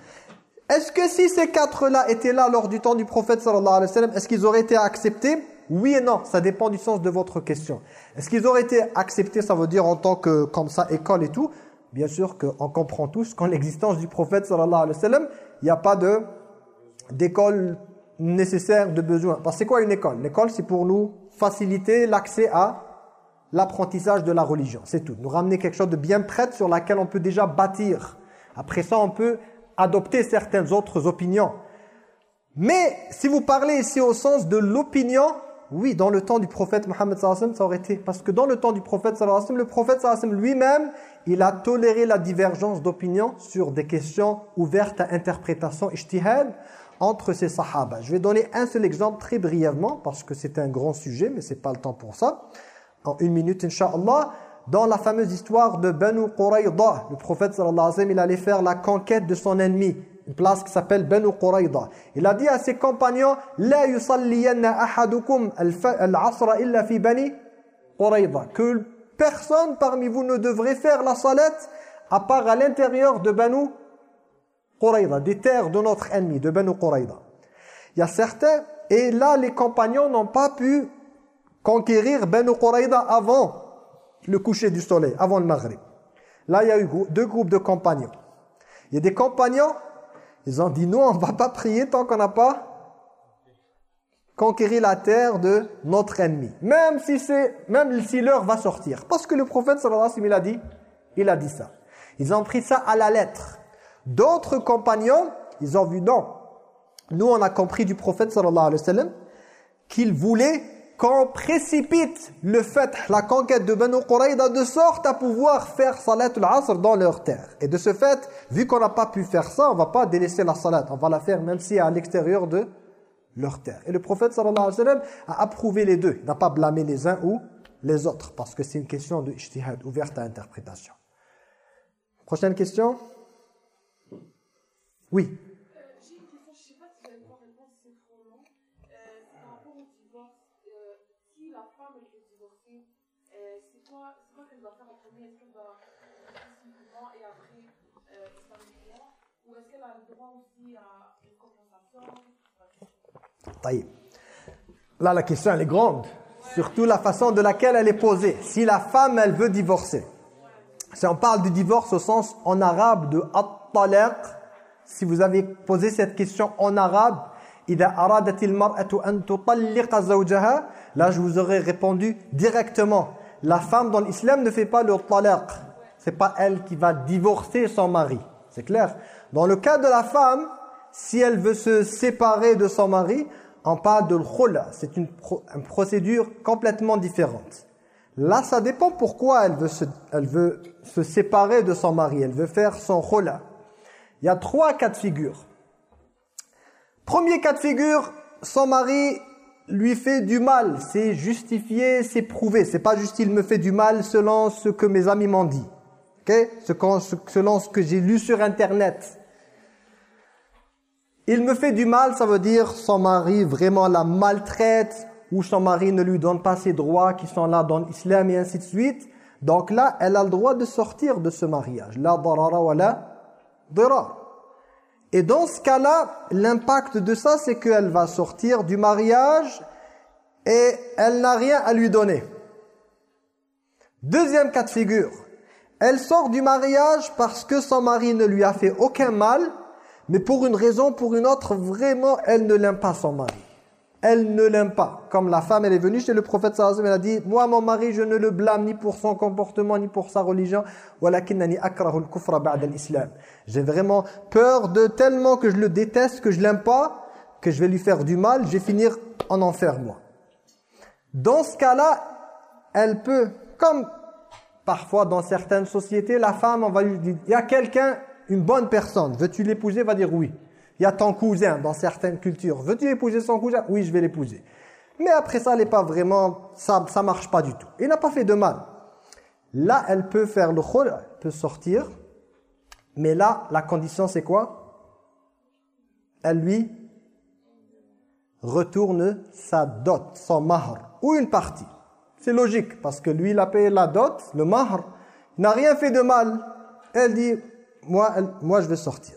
Est-ce que si ces quatre-là étaient là lors du temps du prophète sallallahu alayhi wa sallam, est-ce qu'ils auraient été acceptés? Oui et non, ça dépend du sens de votre question. Est-ce qu'ils auraient été acceptés, ça veut dire en tant que, comme ça, école et tout? Bien sûr qu'on comprend tous qu'en l'existence du prophète sallallahu alayhi wa sallam, il n'y a pas de d'école nécessaire de besoin. Parce c'est quoi une école? L'école, c'est pour nous faciliter l'accès à l'apprentissage de la religion. C'est tout. Nous ramener quelque chose de bien prêt sur laquelle on peut déjà bâtir. Après ça, on peut adopter certaines autres opinions. Mais si vous parlez ici au sens de l'opinion, oui, dans le temps du prophète Mohammed sallallahu ça aurait été. Parce que dans le temps du prophète sallallahu le prophète sallallahu lui-même, il a toléré la divergence d'opinion sur des questions ouvertes à interprétation ijtihad entre ces sahaba. Je vais donner un seul exemple très brièvement parce que c'est un grand sujet mais c'est pas le temps pour ça. En une minute Inch'Allah, dans la fameuse histoire de Banu Qurayda, le prophète sallallahu alayhi wa sallam, il allait faire la conquête de son ennemi, une place qui s'appelle Banu Qurayda. Il a dit à ses compagnons la yusalliyanna ahadukum al-'asra illa fi Bani Qurayda que personne parmi vous ne devrait faire la salat à part à l'intérieur de Banu Quraïda, des terres de notre ennemi, de Banu Quraïda. Il y a certains, et là les compagnons n'ont pas pu conquérir Banu Quraïda avant le coucher du soleil, avant le Maghrib. Là il y a eu deux groupes de compagnons. Il y a des compagnons, ils ont dit non, on ne va pas prier tant qu'on n'a pas conquérir la terre de notre ennemi. Même si c'est même si l'heure va sortir. Parce que le prophète sallallahu alayhi wa sallam, il a dit, il a dit ça. Ils ont pris ça à la lettre. D'autres compagnons, ils ont vu non. Nous, on a compris du prophète sallallahu alayhi wa sallam qu'il voulait qu'on précipite le fait, la conquête de Banu Quraïda de sorte à pouvoir faire salat al-asr dans leur terre. Et de ce fait, vu qu'on n'a pas pu faire ça, on va pas délaisser la salat. On va la faire même si à l'extérieur de leur terre. Et le prophète sallallahu alayhi wa sallam a approuvé les deux. Il n'a pas blâmé les uns ou les autres parce que c'est une question de ijtihad ouverte à interprétation. Prochaine question oui. Euh, j'ai une question, je ne sais pas si vous allez pouvoir répondre, c'est trop long. C'est par rapport au divorce. Si la femme elle veut divorcer, c'est quoi, quoi qu'elle doit faire en premier? Est-ce qu'elle doit simplement et après islamiquement Ou est-ce qu'elle a le droit aussi à une compensation? Taïe. Là, la question, elle est grande. Surtout la façon de laquelle elle est posée. Si la femme, elle veut divorcer. Si on parle du divorce au sens en arabe de at-talaq, si vous avez posé cette question en arabe, Là, je vous aurais répondu directement. La femme dans l'islam ne fait pas le talaq. C'est pas elle qui va divorcer son mari. C'est clair Dans le cas de la femme, si elle veut se séparer de son mari, on parle de l'khula. C'est une, procédure complètement différente. Là, ça dépend pourquoi elle veut se, elle veut se séparer de son mari. Elle veut faire son khula. Il y a trois cas de figure. Premier cas de figure, son mari lui fait du mal. C'est justifié, c'est prouvé. C'est pas juste il me fait du mal selon ce que mes amis m'ont dit. Okay? Selon ce que j'ai lu sur Internet. Il me fait du mal, ça veut dire son mari vraiment la maltraite ou son mari ne lui donne pas ses droits qui sont là dans l'islam et ainsi de suite. Donc là, elle a le droit de sortir de ce mariage. La darara wa la Et dans ce cas-là, l'impact de ça, c'est qu'elle va sortir du mariage et elle n'a rien à lui donner. Deuxième cas de figure. Elle sort du mariage parce que son mari ne lui a fait aucun mal, mais pour une raison, pour une autre, vraiment, elle ne l'aime pas son mari elle ne l'aime pas. Comme la femme, elle est venue chez le prophète sallallahu elle a dit "Moi mon mari, je ne le blâme ni pour son comportement ni pour sa religion, J'ai vraiment peur de tellement que je le déteste, que je l'aime pas, que je vais lui faire du mal, je vais finir en enfer moi. Dans ce cas-là, elle peut comme parfois dans certaines sociétés, la femme on va lui dire il y a quelqu'un, une bonne personne, veux-tu l'épouser? Va dire oui. Il y a ton cousin dans certaines cultures. Veux-tu épouser son cousin? Oui, je vais l'épouser. Mais après ça, elle n'est pas vraiment, ça ne marche pas du tout. Il n'a pas fait de mal. Là, elle peut faire le khul, elle peut sortir. Mais là, la condition, c'est quoi? Elle lui retourne sa dot, son mahr, ou une partie. C'est logique, parce que lui, il a payé la dot, le mahr, il n'a rien fait de mal. Elle dit, moi, moi je vais sortir.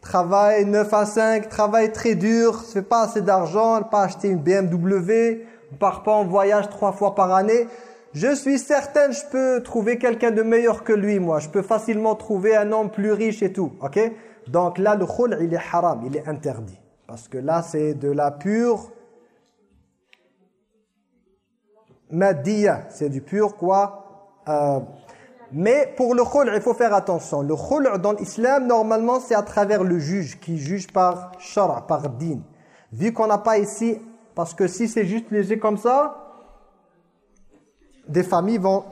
travaille 9 à 5, travaille très dur, ne fait pas assez d'argent, ne pas acheter une BMW, ne part pas en voyage trois fois par année. Je suis certaine, je peux trouver quelqu'un de meilleur que lui, moi. Je peux facilement trouver un homme plus riche et tout, ok? Donc là, le khul, il est haram, il est interdit. Parce que là, c'est de la pure madiyya. C'est du pur quoi euh, mais pour le khul', il faut faire attention. Le khul' dans l'islam, normalement, c'est à travers le juge qui juge par shara, par din. Vu qu'on n'a pas ici, parce que si c'est juste léger comme ça, des familles vont...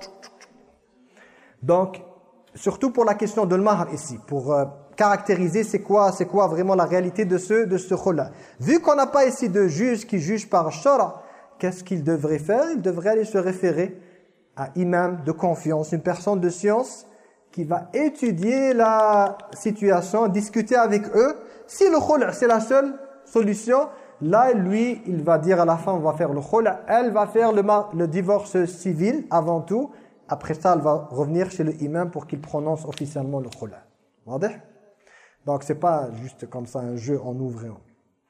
Donc, surtout pour la question de l'mahar ici, pour euh, caractériser c'est quoi, quoi vraiment la réalité de ce, de ce. Vu qu'on n'a pas ici de juge qui juge par shara, qu'est-ce qu'il devrait faire? Il devrait aller se référer un imam de confiance, une personne de science qui va étudier la situation, discuter avec eux. Si le khul' c'est la seule solution, là lui, il va dire à la femme, on va faire le khul', elle va faire le, divorce civil avant tout. Après ça, elle va revenir chez le imam pour qu'il prononce officiellement le khul'. Donc c'est pas juste comme ça un jeu en ouvrant.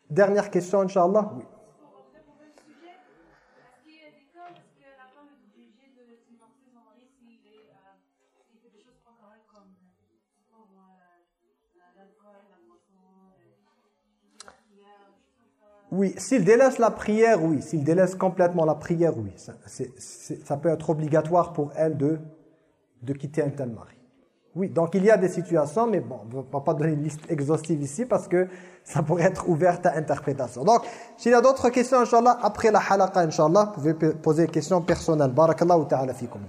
Dernière question, Inch'Allah? Oui. Oui, s'il délaisse la prière, oui. S'il délaisse complètement la prière, oui. Ça, peut être obligatoire pour elle de, de quitter un tel mari. Oui, donc il y a des situations, mais bon, on ne va pas donner une liste exhaustive ici parce que ça pourrait être ouvert à interprétation. Donc, s'il y a d'autres questions, Inch'Allah, après la halaqa, Inch'Allah, vous pouvez poser des questions personnelles. Barakallahu ta'ala fikum.